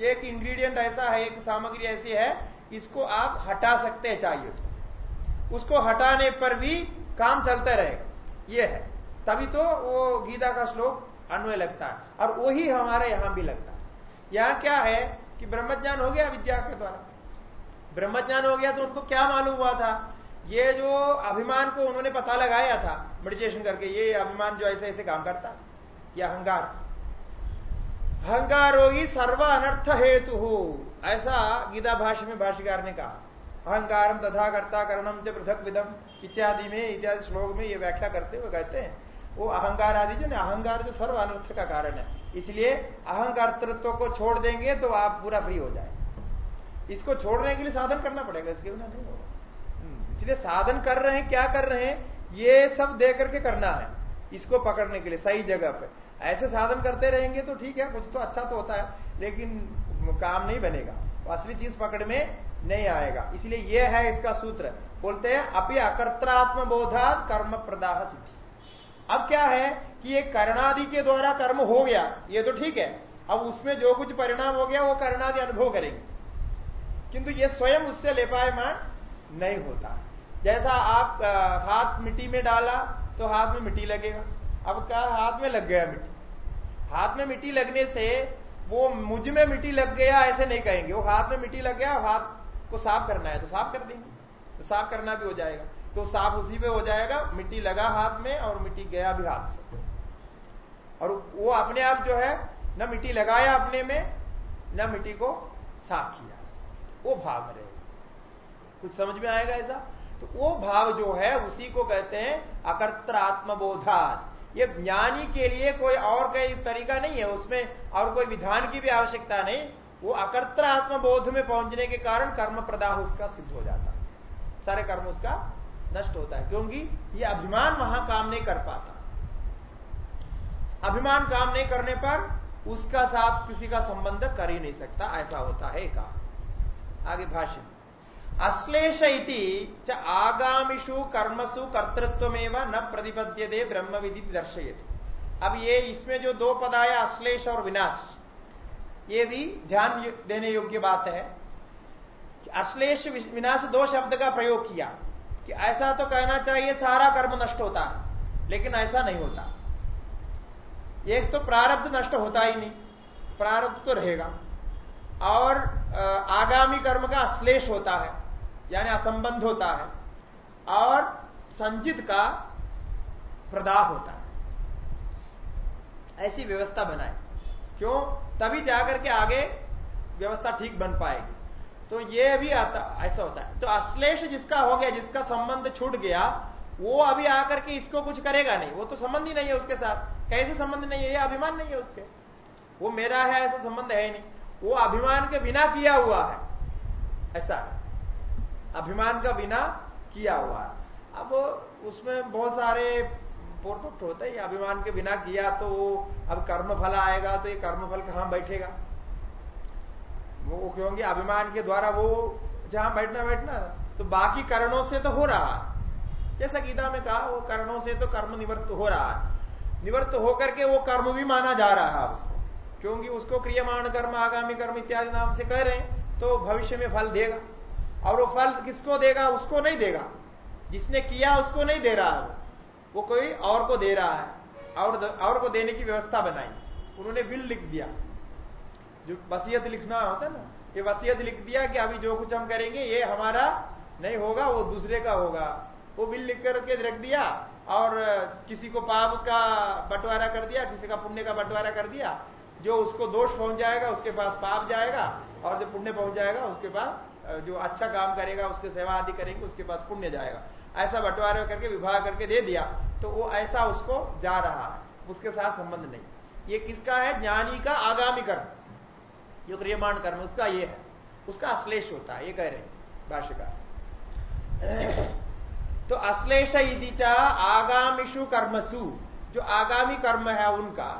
एक इंग्रेडिएंट ऐसा है, एक सामग्री ऐसी है, इसको आप हटा सकते हैं चाहिए। तो उसको हटाने पर भी काम चलता रहेगा, ये है। तभी तो वो गीता का श्लोक अन्वय लगता है, और वही हमारे यहाँ भी लगता है। यहाँ क्या है कि ब्रह्मज्ञान हो गया विद्या के द्वारा। ब्रह्मज्ञान हो गया तो उनको क्या मालूम हुआ था? ये जो अभिमान को उन्होंने पता लगाया था मेडिटेशन करके, ये अभिमान जो ऐसे ऐसे काम करता, ये अहंकार। अहंकार होगी सर्व अनर्थ हेतु। हो ऐसा गीता भाष्य में भाष्यकार ने कहा अहंकारम तथा कर्ता करणम च पृथक विधम, इत्यादि में, इत्यादि श्लोक में ये व्याख्या करते हुए कहते हैं, वो अहंकार आदि जो ना, अहंकार जो सर्व अनर्थ का कारण है। इसलिए अहंकारतृत्व को छोड़ देंगे तो आप पूरा फ्री हो जाए इसको छोड़ने के लिए साधन करना पड़ेगा, इसके बिना नहीं होगा। इसलिए साधन कर रहे हैं, क्या कर रहे हैं? ये सब दे करके करना है। इसको पकड़ने के लिए, सही जगह पे। ऐसे साधन करते रहेंगे तो ठीक है, कुछ तो अच्छा तो होता है, लेकिन काम नहीं बनेगा। असली चीज़ पकड़ में नहीं आएगा। इसलिए यह है इसका सूत्र। बोलते हैं, अपि अकर्त्रात्म बोधात कर्म प्रदाह सिद्धि। अब क्या है कि ये करणादि के द्वारा कर्म हो गया, ये तो ठीक है। अब उसमें जो कुछ परिणाम हो गया, वो कर्णादि अनुभव करेंगे। किंतु ये स्वयं उससे ले पाएमान नहीं होता। जैसा आप हाथ मिट्टी में डाला तो हाथ में मिट्टी लगेगा। अब क्या, हाथ में लग गया मिट्टी? हाथ में मिट्टी लगने से वो मुझमें मिट्टी लग गया, ऐसे नहीं कहेंगे। वो हाथ में मिट्टी लग गया हाथ को साफ़ करना है तो साफ़ कर देंगे। तो साफ़ करना भी हो जाएगा। तो साफ़ उसी में हो जाएगा, मिट्टी लगा हाथ में, और मिट्टी गया भी हाथ से। और वो अपने आप जो है, न मिट्टी लगाया अपने में, न मिट्टी को साफ़ किया। वो में रहेगा कुछ समझ में आएगा ऐसा? तो वो भाव जो है, उसी को कहते हैं अकर्त्र आत्मबोधात ये ज्ञानी के लिए कोई और कोई तरीका नहीं है, उसमें और कोई विधान की भी आवश्यकता नहीं। वो अकर्त्र आत्मबोध में पहुँचने के कारण कर्म प्रदाह उसका सिद्ध हो जाता है। सारे कर्म उसका नष्ट होता है, क्योंकि ये अभिमान वहाँ काम नहीं कर पाता। अभिमान काम नहीं करने पर उसका साथ किसी का संबंध कर ही नहीं सकता, ऐसा होता है कहा आगे भाष्य अश्लेष इति कर्मसु कर्तृत्व न प्रतिपद्य दे ब्रह्म विधि दर्शयति। अब ये इसमें जो दो पद आया अश्लेष और विनाश, ये भी ध्यान देने योग्य बात है अश्लेष विनाश दो शब्द का प्रयोग किया कि ऐसा तो कहना चाहिए सारा कर्म नष्ट होता है, लेकिन ऐसा नहीं होता। एक तो प्रारब्ध नष्ट होता ही नहीं, प्रारब्ध तो रहेगा। और आगामी कर्म का अश्लेष होता है। यानी असंबंध होता है और संचित का प्रदाह होता है। ऐसी व्यवस्था बनाए। क्यों? तभी जाकर के आगे व्यवस्था ठीक बन पाएगी। तो ये भी आता, ऐसा होता है। तो अश्लेष जिसका हो गया, जिसका संबंध छूट गया, वो अभी आकर के इसको कुछ करेगा नहीं। वो तो संबंध ही नहीं है उसके साथ। कैसे संबंध नहीं है? ये अभिमान नहीं है उसके। वो मेरा है, ऐसा संबंध है नहीं। वो अभिमान के बिना किया हुआ है। ऐसा है। अभिमान का बिना किया हुआ अब उसमें बहुत सारे पोर्ट होते हैं अभिमान के बिना किया तो वो अब कर्म फल आएगा तो ये कर्म फल कहाँ बैठेगा? वो क्योंकि अभिमान के द्वारा वो जहाँ बैठना बैठना। तो बाकी करणों से तो हो रहा जैसा गीता में कहा, वो करणों से तो कर्म निवृत्त हो रहा है। निवृत्त होकर के वो कर्म भी माना जा रहा है उसको। क्योंकि उसको क्रियमाण कर्म, आगामी कर्म इत्यादि नाम से कह रहे हैं तो भविष्य में फल देगा। और वो फल किसको देगा? उसको नहीं देगा। जिसने किया, उसको नहीं दे रहा है वो। कोई और को दे रहा है। और और को देने की व्यवस्था बनाई। उन्होंने बिल लिख दिया। जो वसीयत लिखना होता ना, ये वसीयत लिख दिया कि अभी जो कुछ हम करेंगे, ये हमारा नहीं होगा, वो दूसरे का होगा। वो बिल लिख करके रख दिया और किसी को पाप का बंटवारा कर दिया, किसी का पुण्य का बंटवारा कर दिया। जो उसको दोष पहुँच जाएगा उसके पास पाप जाएगा और जो पुण्य पहुँच जाएगा उसके पास जो अच्छा काम करेगा, उसके सेवा आदि करेंगे, उसके पास पुण्य जाएगा। ऐसा बंटवारे करके, विवाह करके दे दिया तो वो ऐसा उसको जा रहा है। उसके साथ संबंध नहीं। ये किसका है? ज्ञानी का आगामी कर्म। जो क्रियमाण कर्म, उसका ये है। उसका अश्लेष होता है, ये कह रहे हैं भाष्यकार। तो अश्लेष यदि चा आगामीशु कर्मसु। जो आगामी कर्म है उनका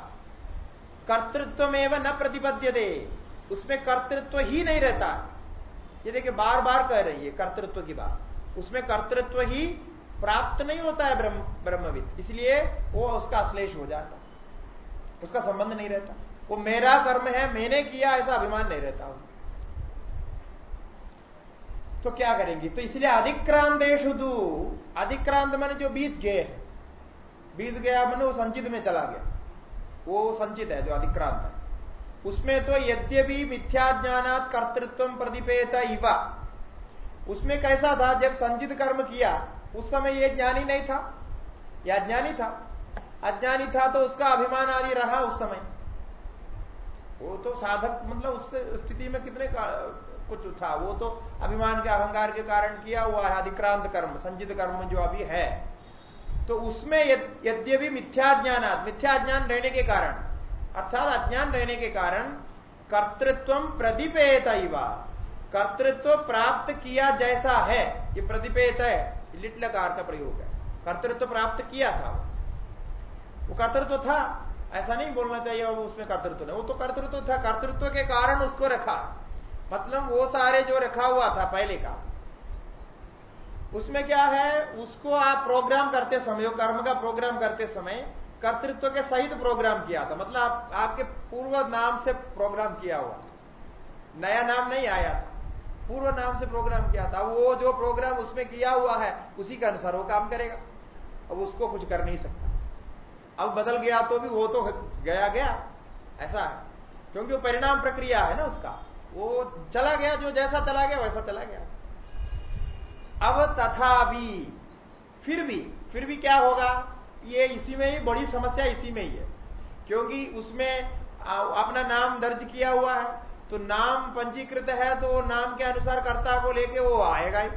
कर्तृत्व में न प्रतिपद्य दे उसमें कर्तृत्व ही नहीं रहता। ये देखिए बार बार कह रही है कर्तृत्व की बात। उसमें कर्तृत्व ही प्राप्त नहीं होता है ब्रह्म, ब्रह्मविद। इसलिए वो उसका अश्लेष हो जाता उसका संबंध नहीं रहता। वो मेरा कर्म है, मैंने किया, ऐसा अभिमान नहीं रहता उनको। तो क्या करेंगे? तो इसलिए अधिक्रांतेशु अधिक्रांत मैंने जो बीत गए बीत गया, मैंने वो संचित में चला गया। वो संचित है, जो अधिक्रांत है। उसमें तो यद्यपि मिथ्या ज्ञानात कर्तृत्व प्रतिपेत इवा। उसमें कैसा था? जब संचित कर्म किया, उस समय ये ज्ञानी नहीं था। या अज्ञानी था? अज्ञानी था तो उसका अभिमान आदि रहा उस समय। वो तो साधक मतलब उस स्थिति में कितने कुछ था। वो तो अभिमान के अहंकार के कारण किया हुआ है अधिक्रांत कर्म संचित कर्म जो अभी है। तो उसमें यद्यपि मिथ्याज्ञान मिथ्याज्ञान रहने के कारण अर्थात अज्ञान रहने के कारण कर्तृत्व प्रतिपेत कर्तृत्व प्राप्त किया जैसा है, ये प्रतिपेत है लिटलकार का प्रयोग है। कर्तृत्व प्राप्त किया था वो। कर्तृत्व था, ऐसा नहीं बोलना चाहिए वो उसमें कर्तृत्व नहीं। वो तो कर्तृत्व था, कर्तृत्व के कारण उसको रखा। मतलब वो सारे जो रखा हुआ था पहले का, उसमें क्या है, उसको आप प्रोग्राम करते समय, कर्म का प्रोग्राम करते समय कर्तृत्व के सहित प्रोग्राम किया था। मतलब आप, आपके पूर्व नाम से प्रोग्राम किया हुआ नया नाम नहीं आया था। पूर्व नाम से प्रोग्राम किया था। वो जो प्रोग्राम उसमें किया हुआ है उसी के अनुसार वो काम करेगा। अब उसको कुछ कर नहीं सकता। अब बदल गया तो भी वो तो गया गया। ऐसा है। क्योंकि वो परिणाम प्रक्रिया है ना उसका। वो चला गया जो जैसा चला गया वैसा चला गया। अब तथा भी फिर भी फिर भी क्या होगा? ये इसी में ही, बड़ी समस्या इसी में ही है। क्योंकि उसमें अपना नाम दर्ज किया हुआ है तो नाम पंजीकृत है तो नाम के अनुसार कर्ता को लेके वो आएगा ही।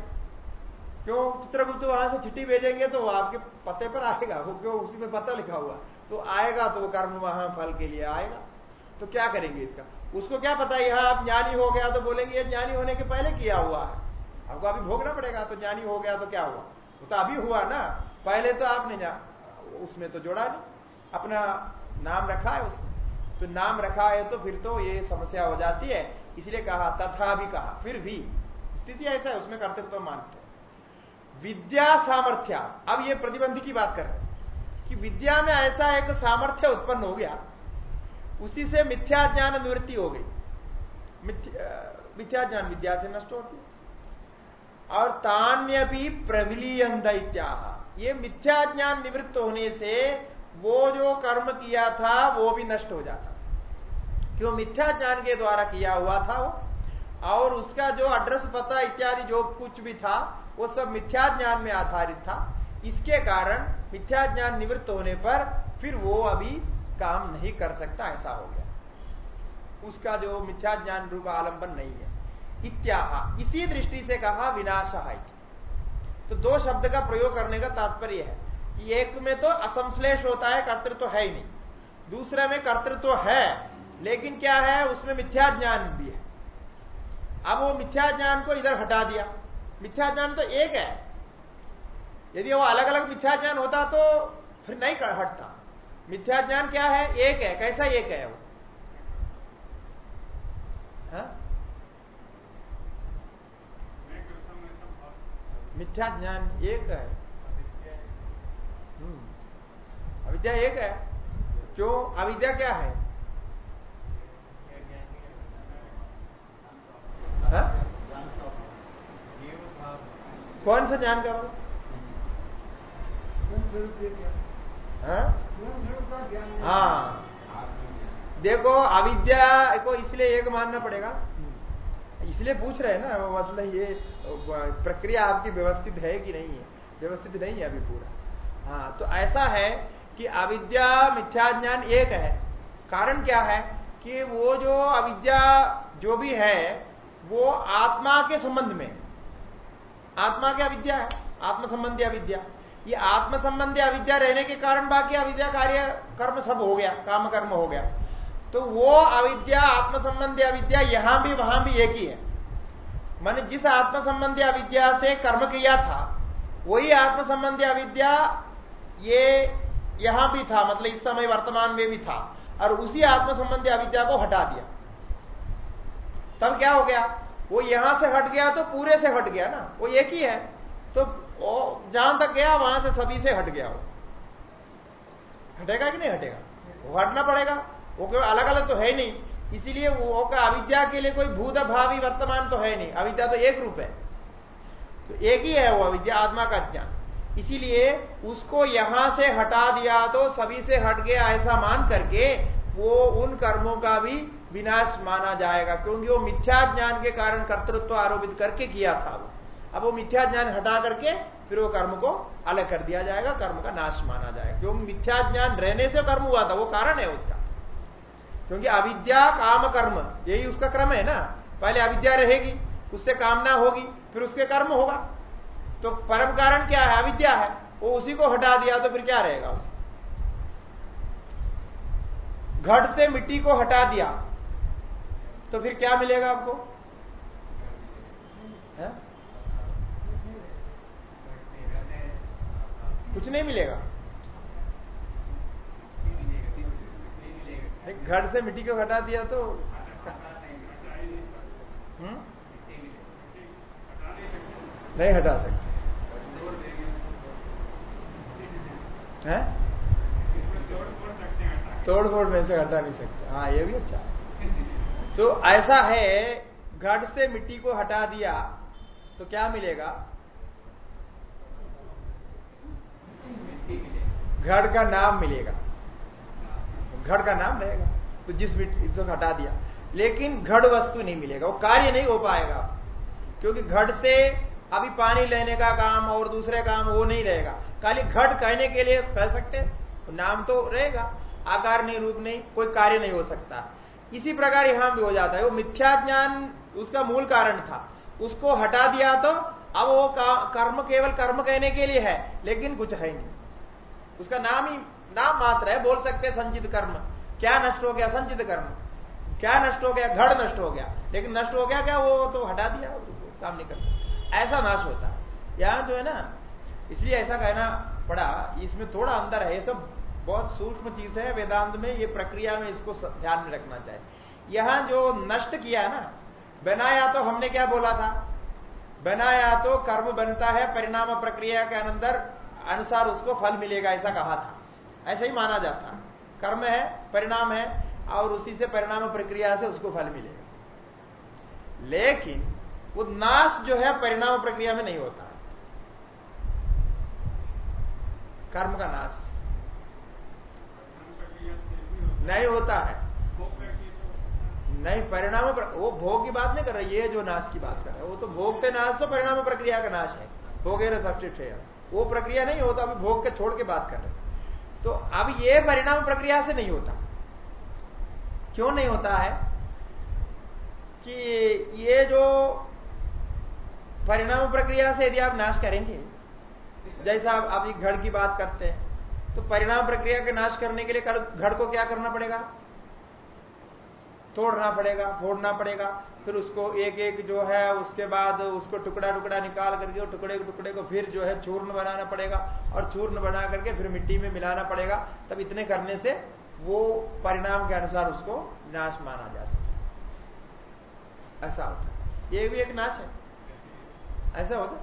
क्यों? चित्रगुप्त वहाँ से चिट्ठी भेजेंगे तो आपके पते पर आएगा, वो क्यों? उसी में पता लिखा हुआ तो आएगा तो वो कर्म वहाँ फल के लिए आएगा। तो क्या करेंगे इसका? उसको क्या पता, यहाँ आप ज्ञानी हो गया तो बोलेंगे, ये ज्ञानी होने के पहले किया हुआ है। आपको अभी भोगना पड़ेगा तो ज्ञानी हो गया तो क्या हुआ? वो तो अभी हुआ ना। पहले तो आपने उसमें तो जोड़ा नहीं। अपना नाम रखा है उसमें तो नाम रखा है तो फिर तो ये समस्या हो जाती है। इसलिए कहा, तथा भी कहा, फिर भी। स्थिति ऐसा है, उसमें कर्तव्य तो मानते विद्या सामर्थ्य। अब ये प्रतिबंध की बात कर रहे हैं कि विद्या में ऐसा एक सामर्थ्य उत्पन्न हो गया, उसी से मिथ्या ज्ञान निवृत्ति हो गई। मिथ्या ज्ञान विद्या से नष्ट होती और तान्य भी प्रविलीयंद इत्याह। ये मिथ्या ज्ञान निवृत्त होने से वो जो कर्म किया था, वो भी नष्ट हो जाता। क्यों? मिथ्या ज्ञान के द्वारा किया हुआ था वो। और उसका जो एड्रेस पता इत्यादि जो कुछ भी था, वो सब मिथ्या ज्ञान में आधारित था। इसके कारण मिथ्या ज्ञान निवृत्त होने पर फिर वो अभी काम नहीं कर सकता, ऐसा हो गया। उसका जो मिथ्या ज्ञान रूप आलंबन नहीं है। इत्याह। इसी दृष्टि से कहा विनाश तो दो शब्द का प्रयोग करने का तात्पर्य है कि एक में तो असंश्लेष होता है, कर्तृत्व तो है ही नहीं। दूसरे में कर्तृत्व तो है, लेकिन क्या है, उसमें मिथ्या ज्ञान भी है। अब वो मिथ्या ज्ञान को इधर हटा दिया। मिथ्या ज्ञान तो एक है। यदि वो अलग अलग मिथ्या ज्ञान होता तो फिर नहीं हटता। मिथ्या ज्ञान क्या है? एक है। कैसा एक है वो हा? मिथ्या ज्ञान एक है। हम्म। अविद्या एक है। क्यों? अविद्या क्या है? हा? कौन सा ज्ञान का हाँ? हाँ। देखो, अविद्या को इसलिए एक मानना पड़ेगा इसलिए पूछ रहे हैं ना मतलब ये प्रक्रिया आपकी व्यवस्थित है कि नहीं है? व्यवस्थित नहीं है अभी पूरा। हाँ तो ऐसा है कि अविद्या, मिथ्या ज्ञान एक है। कारण क्या है? कि वो जो अविद्या जो भी है, वो आत्मा के संबंध में। आत्मा की अविद्या है? आत्म संबंधी अविद्या। ये आत्म संबंधी अविद्या रहने के कारण बाकी अविद्या कार्य, कर्म सब हो गया, काम कर्म हो गया। तो वो अविद्या आत्म संबंधी अविद्या यहाँ भी, वहाँ भी एक ही है। मान जिस आत्म संबंधी अविद्या से कर्म किया था, वही आत्म संबंधी अविद्या ये यहाँ भी था मतलब इस समय वर्तमान में भी था, और उसी आत्म संबंधी अविद्या को हटा दिया। तब क्या हो गया? वो यहाँ से हट गया तो पूरे से हट गया ना, वो एक ही है। तो जहाँ तक गया, वहाँ से सभी से हट गया वो। हटेगा कि नहीं हटेगा? वो हटना पड़ेगा। वो कोई अलग अलग तो है नहीं। इसीलिए वो का अविद्या के लिए कोई भूत भावी वर्तमान तो है नहीं। अविद्या तो एक रूप है। तो एक ही है वो अविद्या, आत्मा का ज्ञान। इसीलिए उसको यहाँ से हटा दिया तो सभी से हट गया ऐसा मान करके वो उन कर्मों का भी विनाश माना जाएगा। क्योंकि वो मिथ्या ज्ञान के कारण कर्तृत्व आरोपित करके किया था वो। अब वो मिथ्या ज्ञान हटा करके फिर वो कर्म को अलग कर दिया जाएगा, कर्म का नाश माना जाएगा। क्योंकि मिथ्या ज्ञान रहने से कर्म हुआ था, वो कारण है उसका। क्योंकि अविद्या काम कर्म, यही उसका क्रम है ना। पहले अविद्या रहेगी, उससे कामना होगी, फिर उसके कर्म होगा। तो परम कारण क्या है? अविद्या है। वो उसी को हटा दिया तो फिर क्या रहेगा उसका? घट से मिट्टी को हटा दिया तो फिर क्या मिलेगा आपको? है? कुछ नहीं मिलेगा। घर से मिट्टी को हटा दिया तो हुँ? नहीं हटा सकते। हैं? तोड़ फोड़ में से हटा नहीं सकते। हाँ ये भी अच्छा तो ऐसा है घट से मिट्टी को हटा दिया तो क्या मिलेगा? घड़ का नाम मिलेगा। घड़ का नाम रहेगा। तो जिस इसको हटा दिया। लेकिन घड़ वस्तु नहीं मिलेगा। वो कार्य नहीं हो पाएगा। क्योंकि घड़ से अभी पानी लेने का काम और दूसरे काम वो नहीं रहेगा। खाली घट कहने के लिए कह सकते तो नाम तो रहेगा। आकार नहीं, रूप नहीं, कोई कार्य नहीं हो सकता। इसी प्रकार यहाँ भी हो जाता है। वो मिथ्या ज्ञान उसका मूल कारण था। उसको हटा दिया तो अब वो कर्म केवल कर्म कहने के लिए है, लेकिन कुछ है नहीं। उसका नाम ही नाम मात्र है, बोल सकते संचित कर्म। क्या नष्ट हो गया? संचित कर्म। क्या नष्ट हो गया? घड़ नष्ट हो गया। लेकिन नष्ट हो गया क्या? वो तो हटा दिया काम नहीं कर सकता। ऐसा नाश होता है। यहाँ जो है ना, इसलिए ऐसा कहना पड़ा, इसमें थोड़ा अंदर है। ये सब बहुत सूक्ष्म चीज़ है, वेदांत में ये प्रक्रिया में इसको ध्यान में रखना चाहिए। यहाँ जो नष्ट किया ना, बनाया तो हमने क्या बोला था? बनाया तो कर्म बनता है, परिणाम प्रक्रिया के अंदर, अनुसार उसको फल मिलेगा, ऐसा कहा था। ऐसा ही माना जाता कर्म है, परिणाम है, और उसी से परिणाम प्रक्रिया से उसको फल मिलेगा लेकिन वो नाश जो है, परिणाम प्रक्रिया में नहीं होता। कर्म का नाश। नहीं होता है। नहीं, परिणाम वो भोग की बात नहीं कर रहे, ये जो नाश की बात कर रहे वो तो भोग के नाश तो परिणाम प्रक्रिया का नाश है। भोगे सबसे वो प्रक्रिया नहीं होता अभी भोग के छोड़ के बात कर रहे तो अब ये परिणाम प्रक्रिया से नहीं होता। क्यों नहीं होता है? कि ये जो परिणाम प्रक्रिया से यदि आप नाश करेंगे, जैसा आप अभी घड़ की बात करते हैं तो परिणाम प्रक्रिया के नाश करने के लिए घड़ को क्या करना पड़ेगा? तोड़ना पड़ेगा, फोड़ना पड़ेगा, फिर उसको एक एक जो है, उसके बाद उसको टुकड़ा टुकड़ा निकाल करके टुकड़े के टुकड़े को फिर जो है चूर्ण बनाना पड़ेगा और चूर्ण बना करके फिर मिट्टी में मिलाना पड़ेगा, तब इतने करने से वो परिणाम के अनुसार उसको नाश माना जा सकता ऐसा होता है। ये भी एक नाश है। ऐसा होता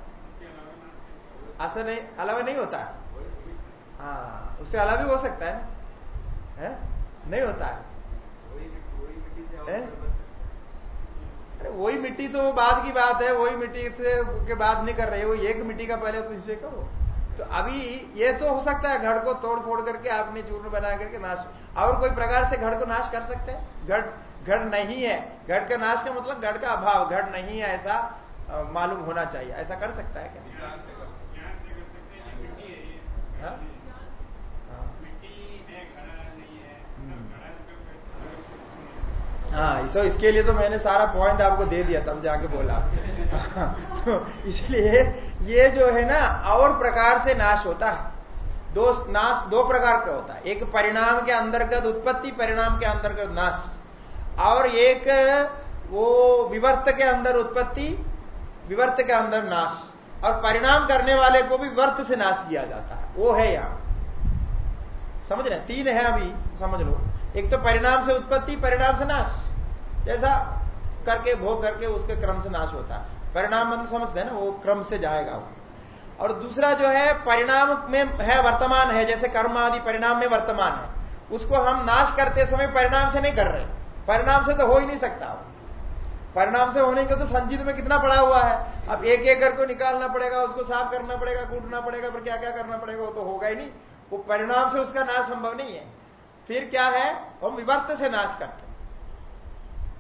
ऐसा नहीं, अलावा नहीं होता है? हाँ उससे अलावा भी हो सकता है है? नहीं होता है। अरे वही मिट्टी तो बाद की बात है वही मिट्टी से के बाद नहीं कर रहे वो एक मिट्टी का पहले तो इसे करो तो अभी ये तो हो सकता है घड़ को तोड़ फोड़ करके आपने चूर्ण बना करके नाश और कोई प्रकार से घड़ को नाश कर सकते हैं? घड़ घड़ नहीं है। घड़ का नाश का मतलब घड़ का अभाव घड़ नहीं है ऐसा मालूम होना चाहिए। ऐसा कर सकता है क्या? हाँ? सो इसके लिए तो मैंने सारा पॉइंट आपको दे दिया, तब जाके बोला। तो इसलिए ये जो है ना, और प्रकार से नाश होता है। दो नाश, दो प्रकार का होता है। एक परिणाम के अंतर्गत उत्पत्ति, परिणाम के अंतर्गत नाश। और एक वो विवर्त के अंदर उत्पत्ति, विवर्त के अंदर नाश। और परिणाम करने वाले को भी वर्त से नाश किया जाता है। वो है यहाँ। समझ रहे तीन है अभी, समझ लो। एक तो परिणाम से उत्पत्ति, परिणाम से नाश। जैसा करके, भोग करके उसके क्रम से नाश होता है। परिणाम मतलब समझते हैं ना, वो क्रम से जाएगा वो। और दूसरा जो है, परिणाम में है, वर्तमान है, जैसे कर्म आदि परिणाम में वर्तमान है। उसको हम नाश करते समय परिणाम से नहीं कर रहे। परिणाम से तो हो ही नहीं सकता परिणाम से होने के तो संजीत में कितना पड़ा हुआ है। अब एक एक घर को निकालना पड़ेगा, उसको साफ़ करना पड़ेगा, कूटना पड़ेगा फिर क्या क्या करना पड़ेगा, वो तो होगा ही नहीं। वो परिणाम से उसका नाश संभव नहीं है। फिर क्या है? हम विवर्त से नाश करते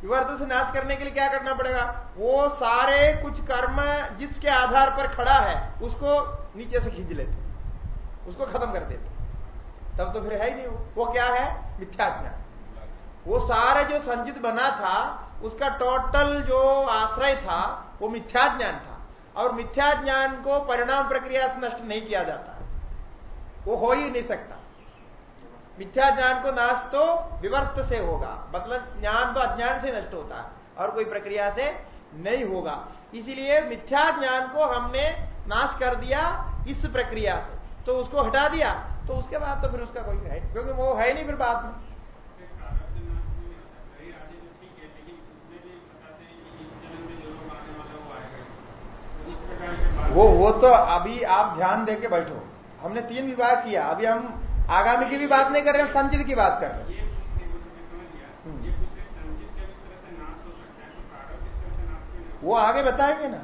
विवर्त से नाश करने के लिए क्या करना पड़ेगा? वो सारे कुछ कर्म जिसके आधार पर खड़ा है उसको नीचे से खींच लेते उसको खत्म कर देते तब तो फिर है ही नहीं वो, क्या है? मिथ्याज्ञान वो सारे जो संजित बना था उसका टोटल जो आश्रय था वो मिथ्या ज्ञान था। और मिथ्या ज्ञान को परिणाम प्रक्रिया से नष्ट नहीं किया जाता। वो हो ही नहीं सकता। मिथ्या ज्ञान को नाश तो विवर्त से होगा। मतलब ज्ञान तो अज्ञान से नष्ट होता है और कोई प्रक्रिया से नहीं होगा। इसीलिए मिथ्या ज्ञान को हमने नाश कर दिया इस प्रक्रिया से। तो उसको हटा दिया तो उसके बाद तो फिर उसका कोई है क्योंकि वो है नहीं फिर बाद में। वो वो तो अभी आप ध्यान दे के बैठो। हमने तीन विभाग किया। अभी हम आगामी की भी बात नहीं कर रहे हैं संचित की बात कर रहे हैं। वो आगे बताएँगे ना।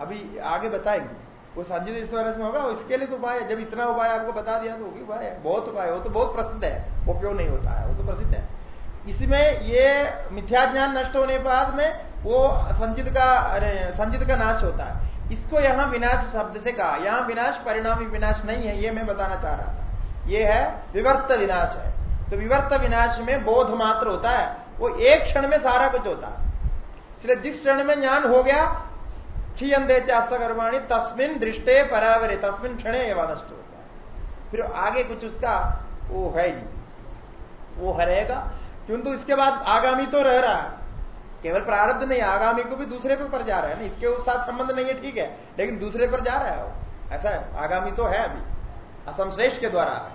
अभी आगे बताएँगे। वो संजित इस वजह से होगा इसके लिए तो उपाय है। जब इतना उपाय आपको बता दिया तो वो भी उपाय है। बहुत उपाय वो तो बहुत प्रसिद्ध है। वो क्यों नहीं होता है? वो तो प्रसिद्ध है। इसमें ये मिथ्या ज्ञान नष्ट होने के बाद में वो संचित का अरे संचित का नाश होता है। इसको यहाँ विनाश शब्द से कहा। यहाँ विनाश परिणामी विनाश नहीं है ये मैं बताना चाह रहा ये है विवर्त विनाश है। तो विवर्त विनाश में बोध मात्र होता है। वो एक क्षण में सारा कुछ होता है। इसलिए जिस क्षण में ज्ञान हो गया, क्षीयंदे चाष्कर्माणी तस्मिन दृष्टे परावरे, तस्मिन क्षण एवं नष्ट होता है। फिर आगे कुछ उसका वो है नहीं। वो हरेगा। किंतु इसके बाद आगामी तो रह रहा है। केवल प्रारब्ध नहीं, आगामी को भी दूसरे पर जा रहा है ना। इसके साथ संबंध नहीं है, ठीक है। लेकिन दूसरे पर जा रहा है वो। ऐसा है। आगामी तो है अभी। असम श्रेष्ठ के द्वारा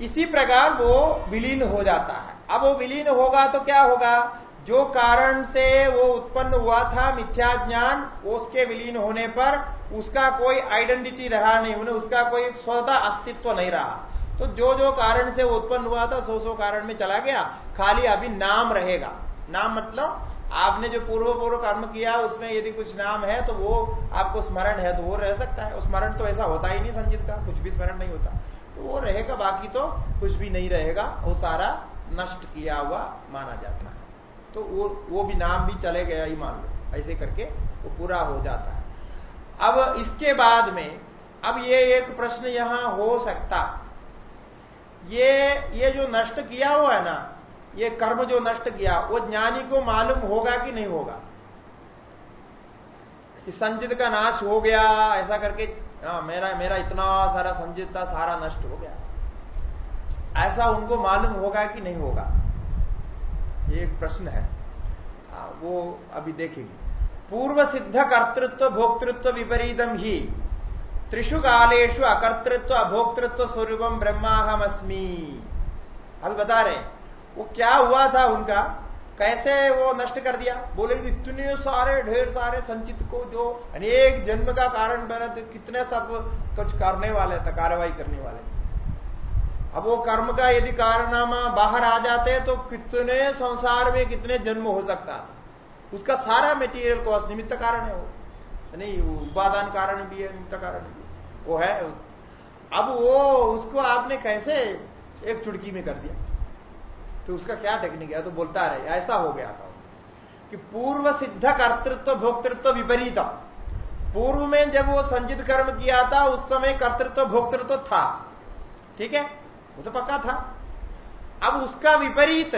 इसी प्रकार वो विलीन हो जाता है। अब वो विलीन होगा तो क्या होगा? जो कारण से वो उत्पन्न हुआ था मिथ्या ज्ञान, उसके विलीन होने पर उसका कोई आइडेंटिटी रहा नहीं, उन्हें उसका कोई स्वतः अस्तित्व नहीं रहा। तो जो जो कारण से उत्पन्न हुआ था सो सो कारण में चला गया। खाली अभी नाम रहेगा। नाम मतलब आपने जो पूर्व पूर्व कर्म किया, उसमें यदि कुछ नाम है तो वो आपको स्मरण है तो वो रह सकता है। स्मरण तो ऐसा होता ही नहीं संजित का, कुछ भी स्मरण नहीं होता। तो वो रहेगा, बाकी तो कुछ भी नहीं रहेगा। वो सारा नष्ट किया हुआ माना जाता है। तो वो वो भी नाम भी चले गया ही मान लो। ऐसे करके वो पूरा हो जाता है। अब इसके बाद में, अब ये एक प्रश्न यहाँ हो सकता। ये ये जो नष्ट किया हुआ है ना, ये कर्म जो नष्ट किया, वो ज्ञानी को मालूम होगा कि नहीं होगा? कि संचित का नाश हो गया, ऐसा करके हाँ मेरा मेरा इतना सारा संचित था सारा नष्ट हो गया। ऐसा उनको मालूम होगा कि नहीं होगा? ये एक प्रश्न है। आ, वो अभी देखेंगे। पूर्व सिद्ध कर्तृत्व भोक्तृत्व विपरीतम ही। त्रिशु कालेशु अकर्तृत्व अभोक्तृत्व स्वरूपम ब्रह्माहमस्मी। अभी बता रहे वो क्या हुआ था उनका? कैसे वो नष्ट कर दिया? बोलेंगे, इतने सारे, ढेर सारे संचित को जो अनेक जन्म का कारण बना तो कितने सब कुछ करने वाले था, कार्रवाई करने वाले अब वो कर्म का यदि कारनामा बाहर आ जाते तो कितने संसार में कितने जन्म हो सकता उसका सारा मेटीरियल कॉस्ट निमित्त कारण है वो। नहीं उपादान कारण भी है, निमित्त कारण भी वो है। अब वो, उसको आपने कैसे एक चुटकी में कर दिया? तो उसका क्या टेक्निक है? तो बोलता रहे ऐसा हो गया था। कि पूर्व सिद्ध कर्तृत्व, भोक्तृत्व विपरीत पूर्व में जब वो संजित कर्म किया था, उस समय कर्तृत्व, भोक्तृत्व था। ठीक है? वो तो पक्का था। अब उसका विपरीत,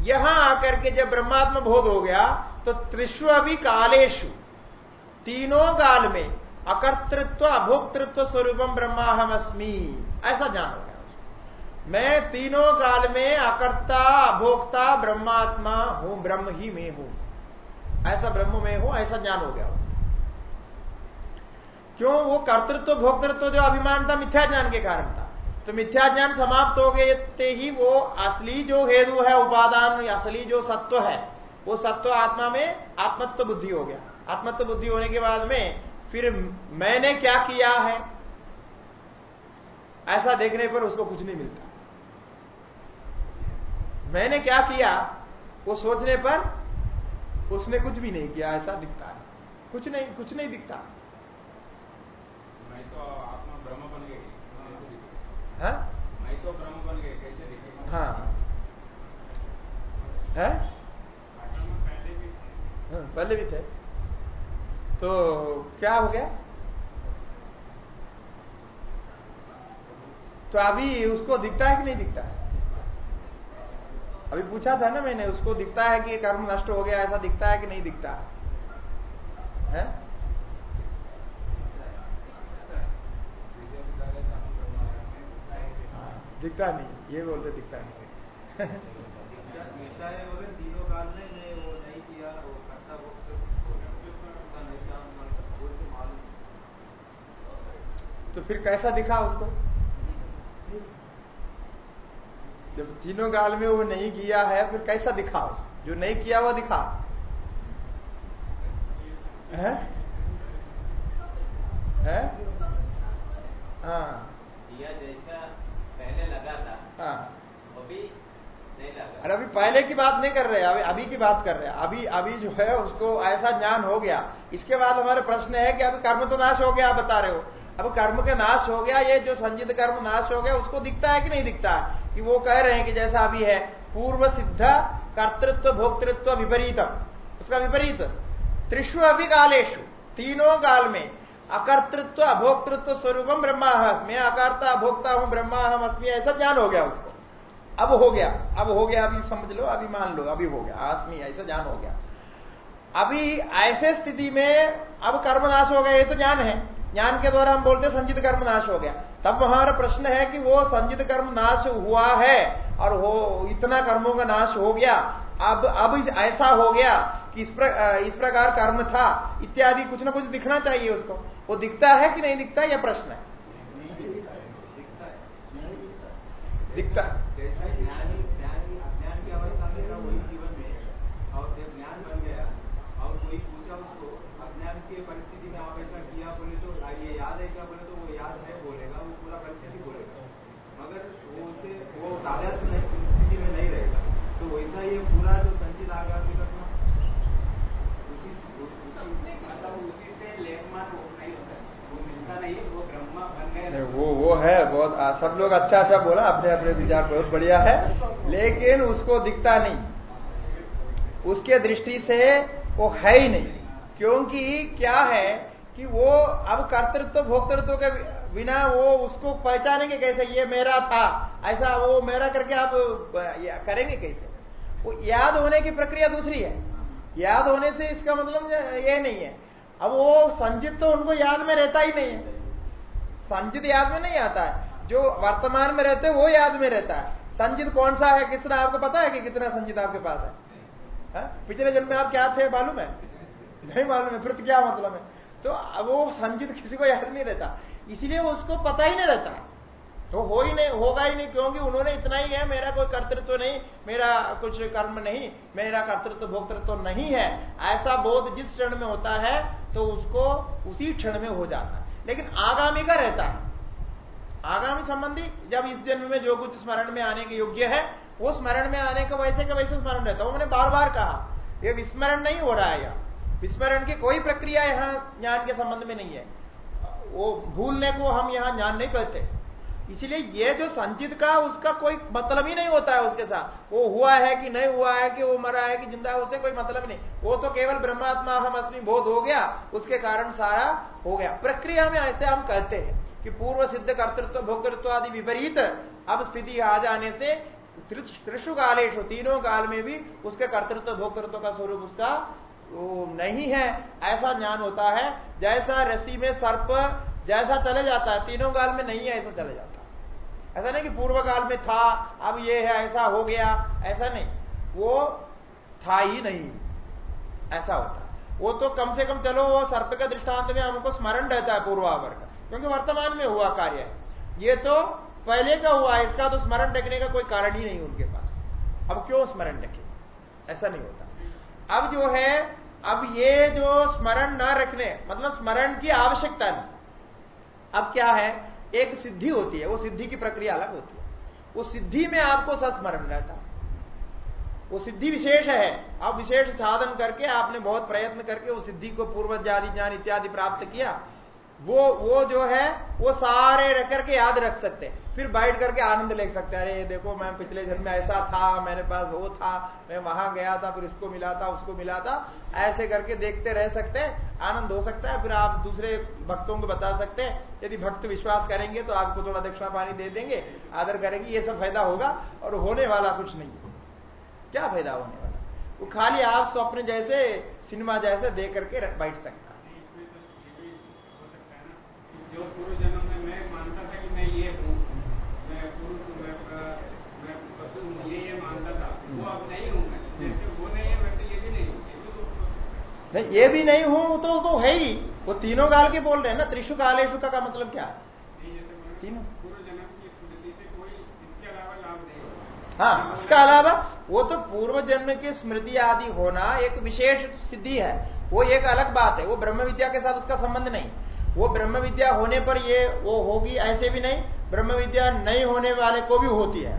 यहाँ आकर के जब ब्रह्मात्म बोध हो गया तो त्रिश्वी कालेशु तीनों काल में अकर्तृत्व, अभोक्तृत्व स्वरूपम ब्रह्माहम अस्मी ऐसा जान। मैं तीनों काल में अकर्ता अभोक्ता ब्रह्मात्मा हूँ, ब्रह्म ही में हूँ। ऐसा ब्रह्म में हूँ, ऐसा ज्ञान हो गया। क्यों? वो कर्तृत्व, भोक्तृत्व जो अभिमान था, मिथ्या ज्ञान के कारण था। तो मिथ्या ज्ञान समाप्त हो गए ही वो असली जो हेतु है, उपादान, असली जो सत्व है, वो सत्व आत्मा में आत्मत्व बुद्धि हो गया। आत्मत्व बुद्धि होने के बाद में फिर मैंने क्या किया है? ऐसा देखने पर उसको कुछ नहीं मिलता। मैंने क्या किया? वो सोचने पर उसने कुछ भी नहीं किया ऐसा दिखता है। कुछ नहीं कुछ नहीं दिखता। मैं तो आत्मा ब्रह्म बन गई हाँ? मैं तो ब्रह्म बन गई कैसे दिखेगा हाँ। है? हाँ, पहले भी थे। तो क्या हो गया? तो अभी उसको दिखता है कि नहीं दिखता है? अभी पूछा था ना मैंने उसको दिखता है कि कर्म नष्ट हो गया ऐसा दिखता है कि नहीं दिखता? है? दिखता नहीं ये बोलते दिखता नहीं। दिखता है मगर तीनों काल में वो नहीं किया वो करता तो फिर कैसा दिखा उसको? जब तीनों काल में वो नहीं किया है फिर कैसा दिखा उसको? जो नहीं किया वो दिखा। है? है? हाँ। दिया जैसा पहले लगा था हाँ। नहीं लगा। अरे अभी पहले की बात नहीं कर रहे अभी अभी की बात कर रहे। हैं अभी अभी जो है उसको ऐसा ज्ञान हो गया। इसके बाद हमारे प्रश्न है कि अभी कर्म तो नाश हो गया आप बता रहे हो। अब कर्म का नाश हो गया ये जो संजित कर्म नाश हो गया उसको दिखता है कि नहीं दिखता है? कि वो कह रहे हैं कि जैसा अभी है, पूर्व सिद्ध कर्तृत्व, भोक्तृत्व विपरीतम। उसका विपरीत। त्रिशु अभी कालेशु तीनों काल में अकर्तृत्व, अभोक्तृत्व स्वरूपम ब्रह्माहम मैं अकर्ता, अभोक्ता हूँ ब्रह्माहम अस्मी, ऐसा ज्ञान हो गया उसको। अब हो गया, अब हो गया, अभी समझ लो, अभी मान लो, अभी हो गया आसमी ऐसा ज्ञान हो गया। अभी ऐसे स्थिति में अब कर्मनाश हो गया, ये तो ज्ञान है। ज्ञान के द्वारा हम बोलते संजित कर्म नाश हो गया। तब हमारा प्रश्न है कि वो संजित कर्म नाश हुआ है और वो इतना कर्मों का नाश हो गया। अब अब ऐसा हो गया कि इस, प्र, इस प्रकार कर्म था इत्यादि कुछ ना कुछ दिखना चाहिए उसको। वो दिखता है कि नहीं दिखता यह प्रश्न है। दिखता है। आ, सब लोग अच्छा अच्छा बोला अपने अपने विचार बहुत बढ़िया है लेकिन उसको दिखता नहीं। उसके दृष्टि से वो है ही नहीं क्योंकि क्या है कि वो अब कर्तृत्व भोक्तृत्व के बिना वो उसको पहचानेंगे कैसे? ये मेरा था ऐसा वो मेरा करके आप करेंगे कैसे? वो याद होने की प्रक्रिया दूसरी है। याद होने से इसका मतलब ये नहीं है। अब वो संजित तो उनको याद में रहता ही नहीं है। संजित याद में नहीं आता है। जो वर्तमान में रहते वो याद में रहता है। संजित कौन सा है? किसना आपको पता है कि कितना संजित आपके पास है, है? पिछले जन्म में आप क्या थे मालूम है? नहीं मालूम है फिर तो क्या मतलब है? तो वो संजित किसी को याद नहीं रहता। इसलिए उसको पता ही नहीं रहता। तो हो ही नहीं होगा ही नहीं क्योंकि उन्होंने इतना ही है मेरा कोई कर्तृत्व तो नहीं मेरा कुछ कर्म नहीं मेरा कर्तृत्व तो भोक्तृत्व तो नहीं है। ऐसा बोध जिस क्षण में होता है तो उसको उसी क्षण में हो जाता है। लेकिन आगामी का रहता है। आगामी संबंधी, जब इस जन्म में जो कुछ स्मरण में आने के योग्य है, वो स्मरण में आने का वैसे का वैसे स्मरण रहता है। मैंने बार बार कहा यह विस्मरण नहीं हो रहा है यह। विस्मरण की कोई प्रक्रिया यहाँ ज्ञान के संबंध में नहीं है। वो भूलने को हम यहाँ ज्ञान नहीं कहते। इसलिए ये जो संचित का, उसका कोई मतलब ही नहीं होता है उसके साथ। वो हुआ है कि नहीं हुआ है कि वो मरा है कि ज़िंदा है उससे कोई मतलब नहीं। वो तो केवल ब्रह्मात्मा हम अस्मी बोध हो गया, उसके कारण सारा हो गया। प्रक्रिया में ऐसे हम कहते हैं। कि पूर्व सिद्ध कर्तृत्व भोक्तृत्व आदि विपरीत अब स्थिति आ जाने से त्रिशु कालेश तीनों काल में भी उसके कर्तृत्व, भोक्तृत्व का स्वरूप उसका नहीं है। ऐसा ज्ञान होता है, जैसा रस्सी में सर्प जैसा चले जाता है, तीनों काल में नहीं है, ऐसा चले जाता ऐसा नहीं कि पूर्व काल में था, अब ये है, ऐसा हो गया, ऐसा नहीं। वो था ही नहीं, ऐसा होता वो तो कम से कम चलो, वो सर्प का दृष्टांत में हमको स्मरण रहता है पूर्वावर का। क्योंकि वर्तमान में हुआ कार्य है। ये तो पहले का हुआ है, इसका तो स्मरण रखने का कोई कारण ही नहीं उनके पास। अब क्यों स्मरण रखे? ऐसा नहीं होता। अब जो है, अब ये जो स्मरण न रखने मतलब स्मरण की आवश्यकता नहीं। अब क्या है? एक सिद्धि होती है, वो सिद्धि की प्रक्रिया अलग होती है। वो सिद्धि में आपको सस्मरण रहता वो सिद्धि विशेष है। आप विशेष साधन करके आपने बहुत प्रयत्न करके उस सिद्धि को पूर्व आदि ज्ञान इत्यादि प्राप्त किया वो वो जो है, वो सारे रख करके याद रख सकते हैं। फिर बैठ करके आनंद ले सकते हैं। अरे, ये देखो, मैं पिछले जन्म में ऐसा था मेरे पास वो था, मैं वहाँ गया था, फिर इसको मिला था, उसको मिला था। ऐसे करके देखते रह सकते हैं, आनंद हो सकता है। फिर आप दूसरे भक्तों को बता सकते हैं, यदि भक्त विश्वास करेंगे तो आपको थोड़ा दक्षिणा पानी दे देंगे, आदर करेंगे, ये सब फ़ायदा होगा, और होने वाला कुछ नहीं। क्या फ़ायदा होने वाला? वो खाली आप स्वप्न जैसे, सिनेमा जैसे देख करके बैठ सकता जो पूर्व जन्म में मैं मानता था कि मैं ये हूँ मैं पुरुष मैं मैं पशु हूँ ये ये मानता था। वो अब नहीं हूँ मैं। जैसे वो नहीं है वैसे ये भी नहीं हूँ। तो नहीं ये भी नहीं हूँ तो तो है ही। वो तीनों काल के बोल रहे हैं ना त्रिशु कालेशु का, का मतलब क्या? तीनों। पूर्व जन्म की स्मृति से कोई इसके अलावा लाभ नहीं हाँ उसका अलावा वो तो पूर्व जन्म की स्मृति आदि होना एक विशेष सिद्धि है। वो एक अलग बात है वो ब्रह्म विद्या के साथ उसका संबंध नहीं। वो ब्रह्म विद्या होने पर ये वो होगी ऐसे भी नहीं, ब्रह्म विद्या नहीं होने वाले को भी होती है।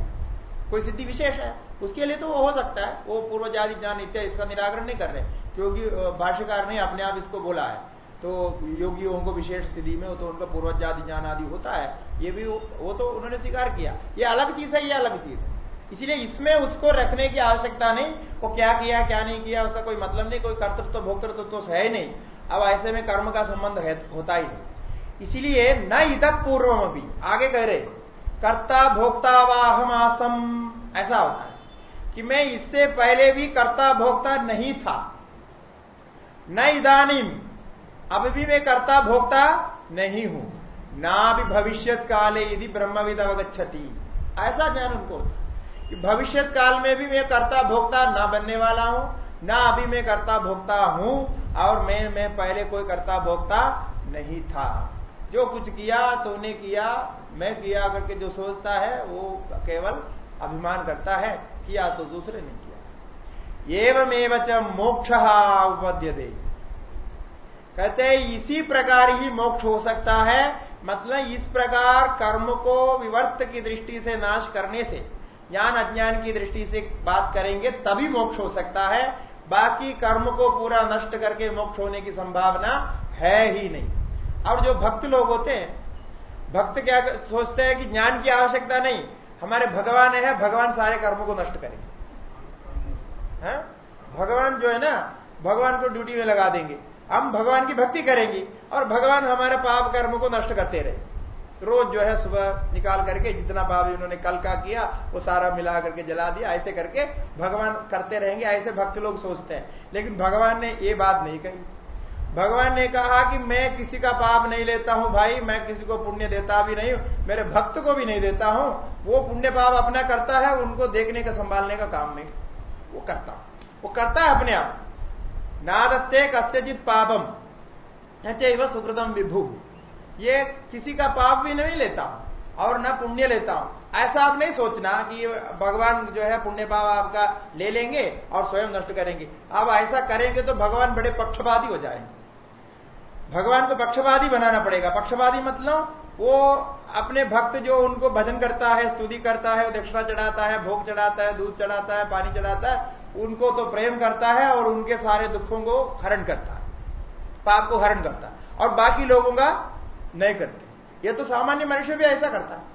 कोई सिद्धि विशेष है? उसके लिए तो वो हो सकता है। वो पूर्व जाति ज्ञान इत्यादि इसका निराकरण नहीं कर रहे, क्योंकि भाष्यकार ने अपने आप इसको बोला है। तो योगियों को विशेष स्थिति में तो उनका पूर्व जाति ज्ञान आदि होता है, ये भी वो तो उन्होंने स्वीकार किया। ये अलग चीज़ है, ये अलग चीज़ है। इसीलिए इसमें उसको रखने की आवश्यकता नहीं, वो क्या किया, क्या नहीं किया, उसका कोई मतलब नहीं, कोई कर्तृत्व, भोक्तृत्व तो है नहीं। अब ऐसे में कर्म का संबंध है, होता ही नहीं। इसीलिए न इदक पूर्वम अभी आगे कह रहे, कर्ता भोक्ता वाहम आसम ऐसा होता है कि मैं इससे पहले भी कर्ता भोक्ता नहीं था। न इदानीम अब भी मैं कर्ता भोक्ता नहीं हूँ। ना भी भविष्य काले यदि ब्रह्मविद अवगछती ऐसा ज्ञान उनको होता कि भविष्य काल में भी मैं कर्ता भोक्ता ना बनने वाला हूँ, ना अभी मैं कर्ता भोक्ता हूँ। और मैं मैं पहले कोई करता भोगता नहीं था। जो कुछ किया तो उन्हें किया, मैं किया करके जो सोचता है, वो केवल अभिमान करता है, किया तो दूसरे ने किया। एवं च मोक्ष उपद्य दे कहते इसी प्रकार ही मोक्ष हो सकता है मतलब इस प्रकार कर्म को विवर्त की दृष्टि से नाश करने से ज्ञान अज्ञान की दृष्टि से बात करेंगे, तभी मोक्ष हो सकता है बाकी कर्म को पूरा नष्ट करके मोक्ष होने की संभावना है ही नहीं। और जो भक्त लोग होते हैं, भक्त क्या सोचते हैं कि ज्ञान की आवश्यकता नहीं, हमारे भगवान है, भगवान सारे कर्मों को नष्ट करेंगे। है? भगवान जो है ना, भगवान को ड्यूटी में लगा देंगे। हम भगवान की भक्ति करेंगे और भगवान हमारे पाप कर्म को नष्ट करते रहे रोज जो है सुबह निकाल करके, जितना पाप इन्होंने कल का किया, वो सारा मिला करके जला दिया, ऐसे करके भगवान करते रहेंगे, ऐसे भक्त लोग सोचते हैं। लेकिन भगवान ने ये बात नहीं कही। भगवान ने कहा कि मैं किसी का पाप नहीं लेता हूँ भाई, मैं किसी को पुण्य देता भी नहीं मेरे भक्त को भी नहीं देता हूँ। वो पुण्य पाप अपना करता है, उनको देखने का, संभालने का काम नहीं। वो करता वो करता है अपने आप। नादत्ते कस्यजित पापम, न सुकृतम विभू। ये किसी का पाप भी नहीं लेता और न पुण्य लेता। हूँ ऐसा आप नहीं सोचना कि भगवान जो है पुण्य पाप आपका ले लेंगे और स्वयं नष्ट करेंगे। अब ऐसा करेंगे तो भगवान बड़े पक्षपाती हो जाएँगे। भगवान को पक्षपाती बनाना पड़ेगा। पक्षपाती मतलब वो अपने भक्त जो उनको भजन करता है, स्तुति करता है, दक्षिणा चढ़ाता है, भोग चढ़ाता है, दूध चढ़ाता है, पानी चढ़ाता है, उनको तो प्रेम करता है और उनके सारे दुखों को हरण करता है। पाप को हरण करता है। और बाकी लोगों का नहीं करते। ये तो सामान्य मनुष्य भी ऐसा करता है।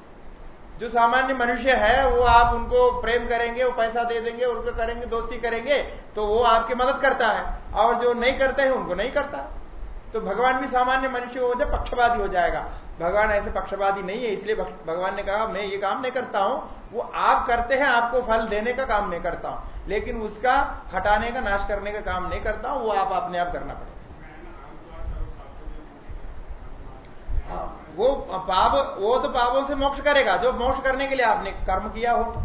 जो सामान्य मनुष्य है, वो आप उनको प्रेम करेंगे, वो पैसा दे देंगे, उनको करेंगे, दोस्ती करेंगे तो वो आपकी मदद करता है। और जो नहीं करते हैं, उनको नहीं करता। तो भगवान भी सामान्य मनुष्य हो जाए पक्षवादी हो जाएगा। भगवान ऐसे पक्षवादी नहीं है, इसलिए भगवान ने कहा, मैं ये काम नहीं करता हूँ। वो आप करते हैं, आपको फल देने का काम मैं करता हूँ। लेकिन उसका हटाने का, नाश करने का काम नहीं करता हूँ, वो आप अपने आप करना पड़ेगा हाँ, वो पाप, वो तो पापों से मोक्ष करेगा। जो मोक्ष करने के लिए आपने कर्म किया हो तो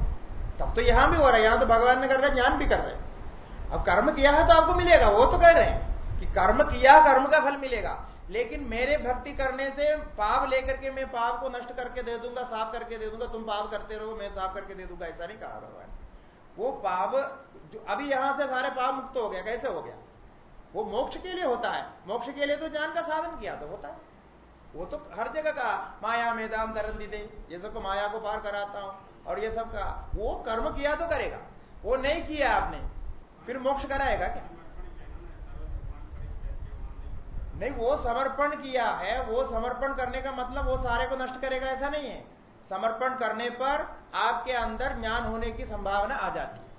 तब तो यहाँ भी हो रहा है। यहाँ तो भगवान ने कर रहे हैं, ज्ञान भी कर रहे हैं। अब कर्म किया है तो आपको मिलेगा, वो तो कह रहे हैं कि कर्म किया, कर्म का फल मिलेगा। लेकिन मेरे भक्ति करने से पाप लेकर के मैं पाप को नष्ट करके दे दूँगा, साफ़ करके दे दूँगा, तुम पाप करते रहो, मैं साफ़ करके दे दूँगा, ऐसा नहीं कहा भगवान वो पाप, जो अभी यहाँ से सारे पाप मुक्त हो गया, कैसे हो गया? वो मोक्ष के लिए होता है। मोक्ष के लिए तो ज्ञान का साधन किया तो होता है। वो तो हर जगह का माया तरन दी दे। ये सबको माया को पार कराता हूँ। और ये सब का, वो कर्म किया तो करेगा। वो नहीं किया आपने, फिर मोक्ष कराएगा क्या? नहीं, वो समर्पण किया है, वो समर्पण करने का मतलब वो सारे को नष्ट करेगा, ऐसा नहीं है। समर्पण करने पर आपके अंदर ज्ञान होने की संभावना आ जाती है।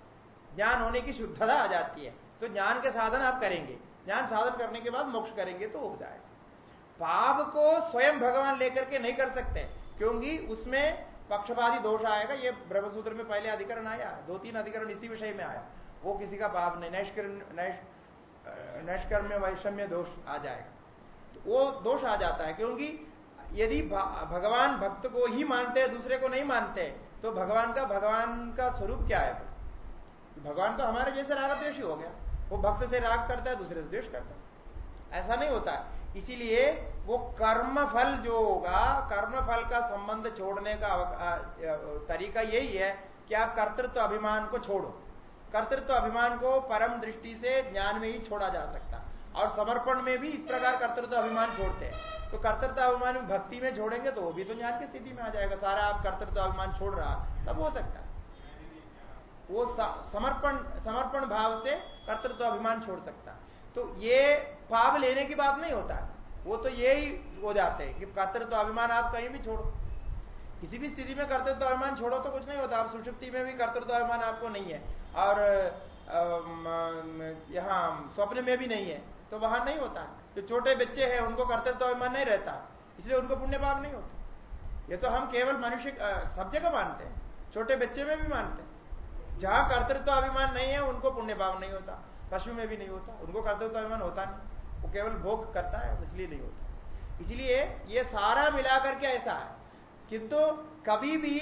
ज्ञान होने की शुद्धता आ जाती है। तो ज्ञान के साधन आप करेंगे। ज्ञान साधन करने के बाद मोक्ष करेंगे तो हो जाएगा। पाप को स्वयं भगवान लेकर के नहीं कर सकते, क्योंकि उसमें पक्षपाती दोष आएगा। ये ब्रह्मसूत्र में पहले अधिकरण आया, दो तीन अधिकरण इसी विषय में आया। वो किसी का पाप नहीं, नैष्कर्म नैष्कर्म वैषम्य दोष आ जाएगा। तो वो दोष आ जाता है, क्योंकि यदि भगवान भक्त को ही मानते हैं, दूसरे को नहीं मानते तो भगवान का भगवान का स्वरूप क्या है? भगवान तो हमारे जैसे राग द्वेषी हो गया। वो भक्त से राग करता है, दूसरे से द्वेष करता है। ऐसा नहीं होता। इसीलिए वो कर्म फल जो होगा कर्म फल का संबंध छोड़ने का तरीका यही है कि आप कर्तृत्व अभिमान को छोड़ो। कर्तृत्व अभिमान को परम दृष्टि से ज्ञान में ही छोड़ा जा सकता। और समर्पण में भी इस प्रकार कर्तृत्व अभिमान छोड़ते हैं। तो कर्तृत्व अभिमान भक्ति में छोड़ेंगे तो वो भी तो ज्ञान की स्थिति में आ जाएगा। सारा आप कर्तृत्व अभिमान छोड़ रहा, तब हो सकता है। वो समर्पण समर्पण भाव से कर्तृत्व अभिमान छोड़ सकता। तो ये पाप लेने की बात नहीं होता। है वो तो यही हो जाते हैं कि कर्तृत्व अभिमान आप कहीं भी छोड़ो। किसी भी स्थिति में कर्तृत्व अभिमान छोड़ो तो कुछ नहीं होता। आप सुषुप्ति में भी कर्तृत्व अभिमान आपको नहीं है। और यहाँ स्वप्न में भी नहीं है तो वहाँ नहीं होता। जो छोटे बच्चे हैं, उनको कर्तृत्व अभिमान नहीं रहता। इसलिए उनको पुण्य पाप नहीं होता। ये तो हम केवल मनुष्य सब जगह मानते हैं। छोटे बच्चे में भी मानते हैं। जहाँ कर्तृत्व अभिमान नहीं है, उनको पुण्य पाप नहीं होता। पशु में भी नहीं होता। उनको कर्तव्य अभिमान होता नहीं। वो केवल भोग करता है, इसलिए नहीं होता। इसलिए ये सारा मिलाकर के ऐसा है। किंतु कभी भी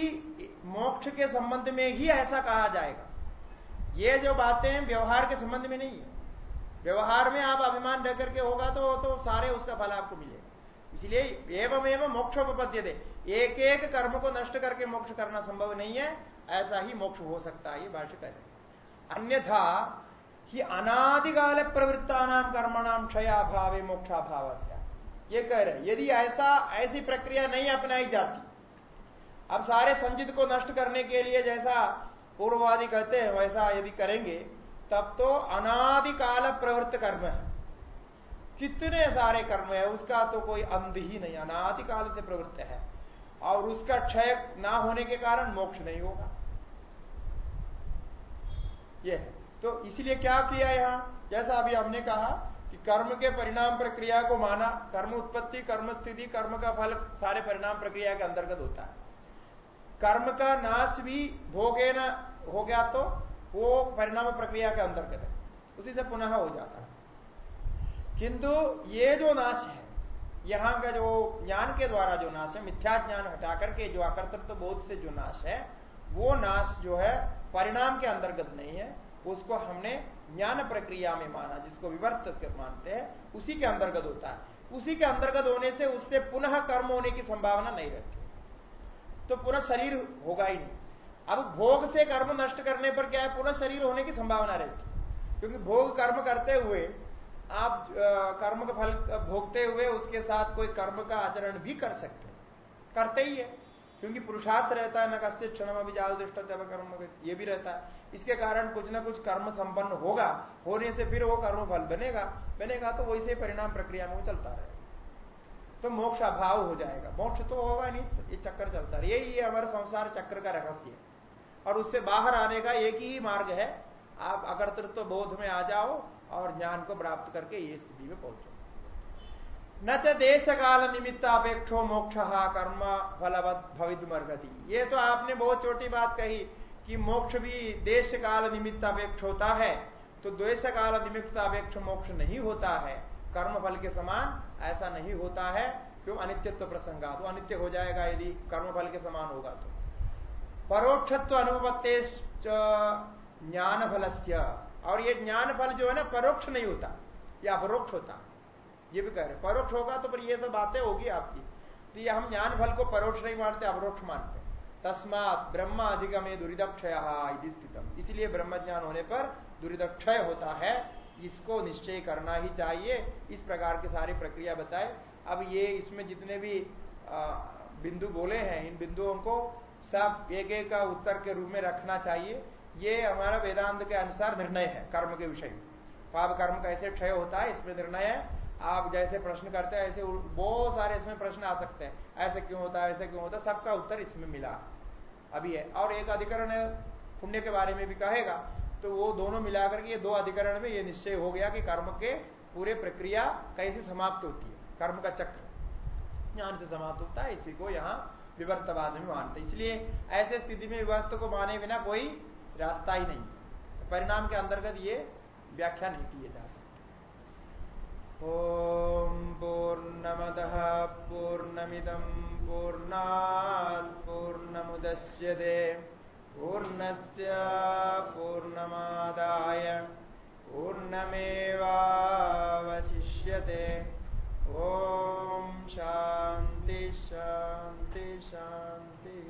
मोक्ष के संबंध में ही ऐसा कहा जाएगा। ये जो बातें व्यवहार के संबंध में नहीं है। व्यवहार में आप अभिमान रह करके होगा तो तो सारे उसका फल आपको मिलेगा। इसलिए एवं एवं मोक्ष उपपद्य दे। एक एक कर्म को नष्ट करके मोक्ष करना संभव नहीं है। ऐसा ही मोक्ष हो सकता है, ये भाष्य कर अन्यथा कि अनादिकाल प्रवृत्ता नाम कर्मणाम क्षयाभावे मोक्षाभाव ये कह रहे यदि ऐसा, ऐसी प्रक्रिया नहीं अपनाई जाती, अब सारे संजित को नष्ट करने के लिए जैसा पूर्ववादी कहते हैं, वैसा यदि करेंगे, तब तो अनादिकाल प्रवृत्त कर्म है। कितने सारे कर्म है, उसका तो कोई अंध ही नहीं, अनादिकाल से प्रवृत्त है। और उसका क्षय ना होने के कारण मोक्ष नहीं होगा। यह है। तो इसलिए क्या किया यहाँ? जैसा अभी हमने कहा कि कर्म के परिणाम प्रक्रिया को माना, कर्म उत्पत्ति, कर्म स्थिति, कर्म का फल सारे परिणाम प्रक्रिया के अंतर्गत होता है। कर्म का नाश भी भोगे न, हो गया तो वो परिणाम प्रक्रिया के अंतर्गत है। उसी से पुनः हो जाता है। किंतु ये जो नाश है, यहाँ का जो ज्ञान के द्वारा जो नाश है, मिथ्या ज्ञान हटा करके जो आकर्तृत्व बोध से जो नाश है, वो नाश जो है परिणाम के अंतर्गत नहीं है। उसको हमने ज्ञान प्रक्रिया में माना, जिसको विवर्त मानते हैं, उसी के अंतर्गत होता है। उसी के अंतर्गत होने से उससे पुनः कर्म होने की संभावना नहीं रहती। तो पुनः शरीर होगा ही नहीं। अब भोग से कर्म नष्ट करने पर क्या है? पुनः शरीर होने की संभावना रहती क्योंकि भोग कर्म करते हुए, आप कर्म का फल भोगते हुए उसके साथ कोई कर्म का आचरण भी कर सकते हैं। करते ही है। क्योंकि पुरुषार्थ रहता है, न कष्ट क्षण अभिजाल दृष्ट कर्म ये भी रहता है। इसके कारण कुछ ना कुछ कर्म संपन्न होगा, होने से फिर वो कर्म फल बनेगा। बनेगा तो वैसे परिणाम प्रक्रिया में चलता रहेगा तो मोक्ष अभाव हो जाएगा। मोक्ष तो होगा नहीं, ये चक्कर चलता रहे। यही हमारे संसार चक्र का रहस्य। और उससे बाहर आने का एक ही मार्ग है, आप अकर्तृत्व बोध में आ जाओ और ज्ञान को प्राप्त करके ये स्थिति में पहुंचो। न च देश काल निमित्त अपेक्षो मोक्ष कर्म फलवत भवितुमर्गति ये तो आपने बहुत छोटी बात कही। कि मोक्ष भी देश काल निमित्त अपेक्ष होता है तो द्वेश काल निमित्त अपेक्ष मोक्ष नहीं होता है। कर्म फल के समान ऐसा नहीं होता है, क्यों? अनित्यत्व प्रसंगा तो अनित्य हो जाएगा यदि कर्म फल के समान होगा तो। परोक्षत्व अनुपत्ते ज्ञान फल और ये ज्ञान फल जो है ना, परोक्ष नहीं होता, या अपरोक्ष होता। ये भी कह रहे परोक्ष होगा तो फिर ये सब बातें होगी आपकी। तो ये हम ज्ञान फल को परोक्ष नहीं मानते, अपरोक्ष मानते तस्मात ब्रह्म अधिगमे दुरिदक्षय स्थितम। इसलिए ब्रह्म ज्ञान होने पर दुरिदक्षय होता है। इसको निश्चय करना ही चाहिए। इस प्रकार की सारी प्रक्रिया बताए। अब ये इसमें जितने भी बिंदु बोले हैं, इन बिंदुओं को सब एक एक का उत्तर के रूप में रखना चाहिए। ये हमारा वेदांत के अनुसार निर्णय है कर्म के विषय में। पाप कर्म कैसे क्षय होता है, इसमें निर्णय है। आप जैसे प्रश्न करते हैं, ऐसे बहुत सारे इसमें प्रश्न आ सकते हैं। ऐसे क्यों होता है, ऐसे क्यों होता है? सबका उत्तर इसमें मिला। अभी है। और एक अधिकरण पुण्य के बारे में भी कहेगा। तो वो दोनों मिलाकर के ये दो अधिकरण में ये निश्चय हो गया कि कर्म के पूरे प्रक्रिया कैसे समाप्त होती है। कर्म का चक्र। ज्ञान से समाप्त होता है, इसी को यहाँ विवर्तवाद में मानते इसलिए ऐसे स्थिति में विवर्त को माने बिना कोई रास्ता ही नहीं परिणाम के अंतर्गत ये व्याख्या नहीं किए जा सकते। ॐ पूर्णमदः पूर्णमिदम् पूर्णात् पूर्णमुदश्यते पूर्णस्य पूर्णमादाय पूर्णमेवावशिष्यते। ॐ शान्ति शान्ति शान्तिः।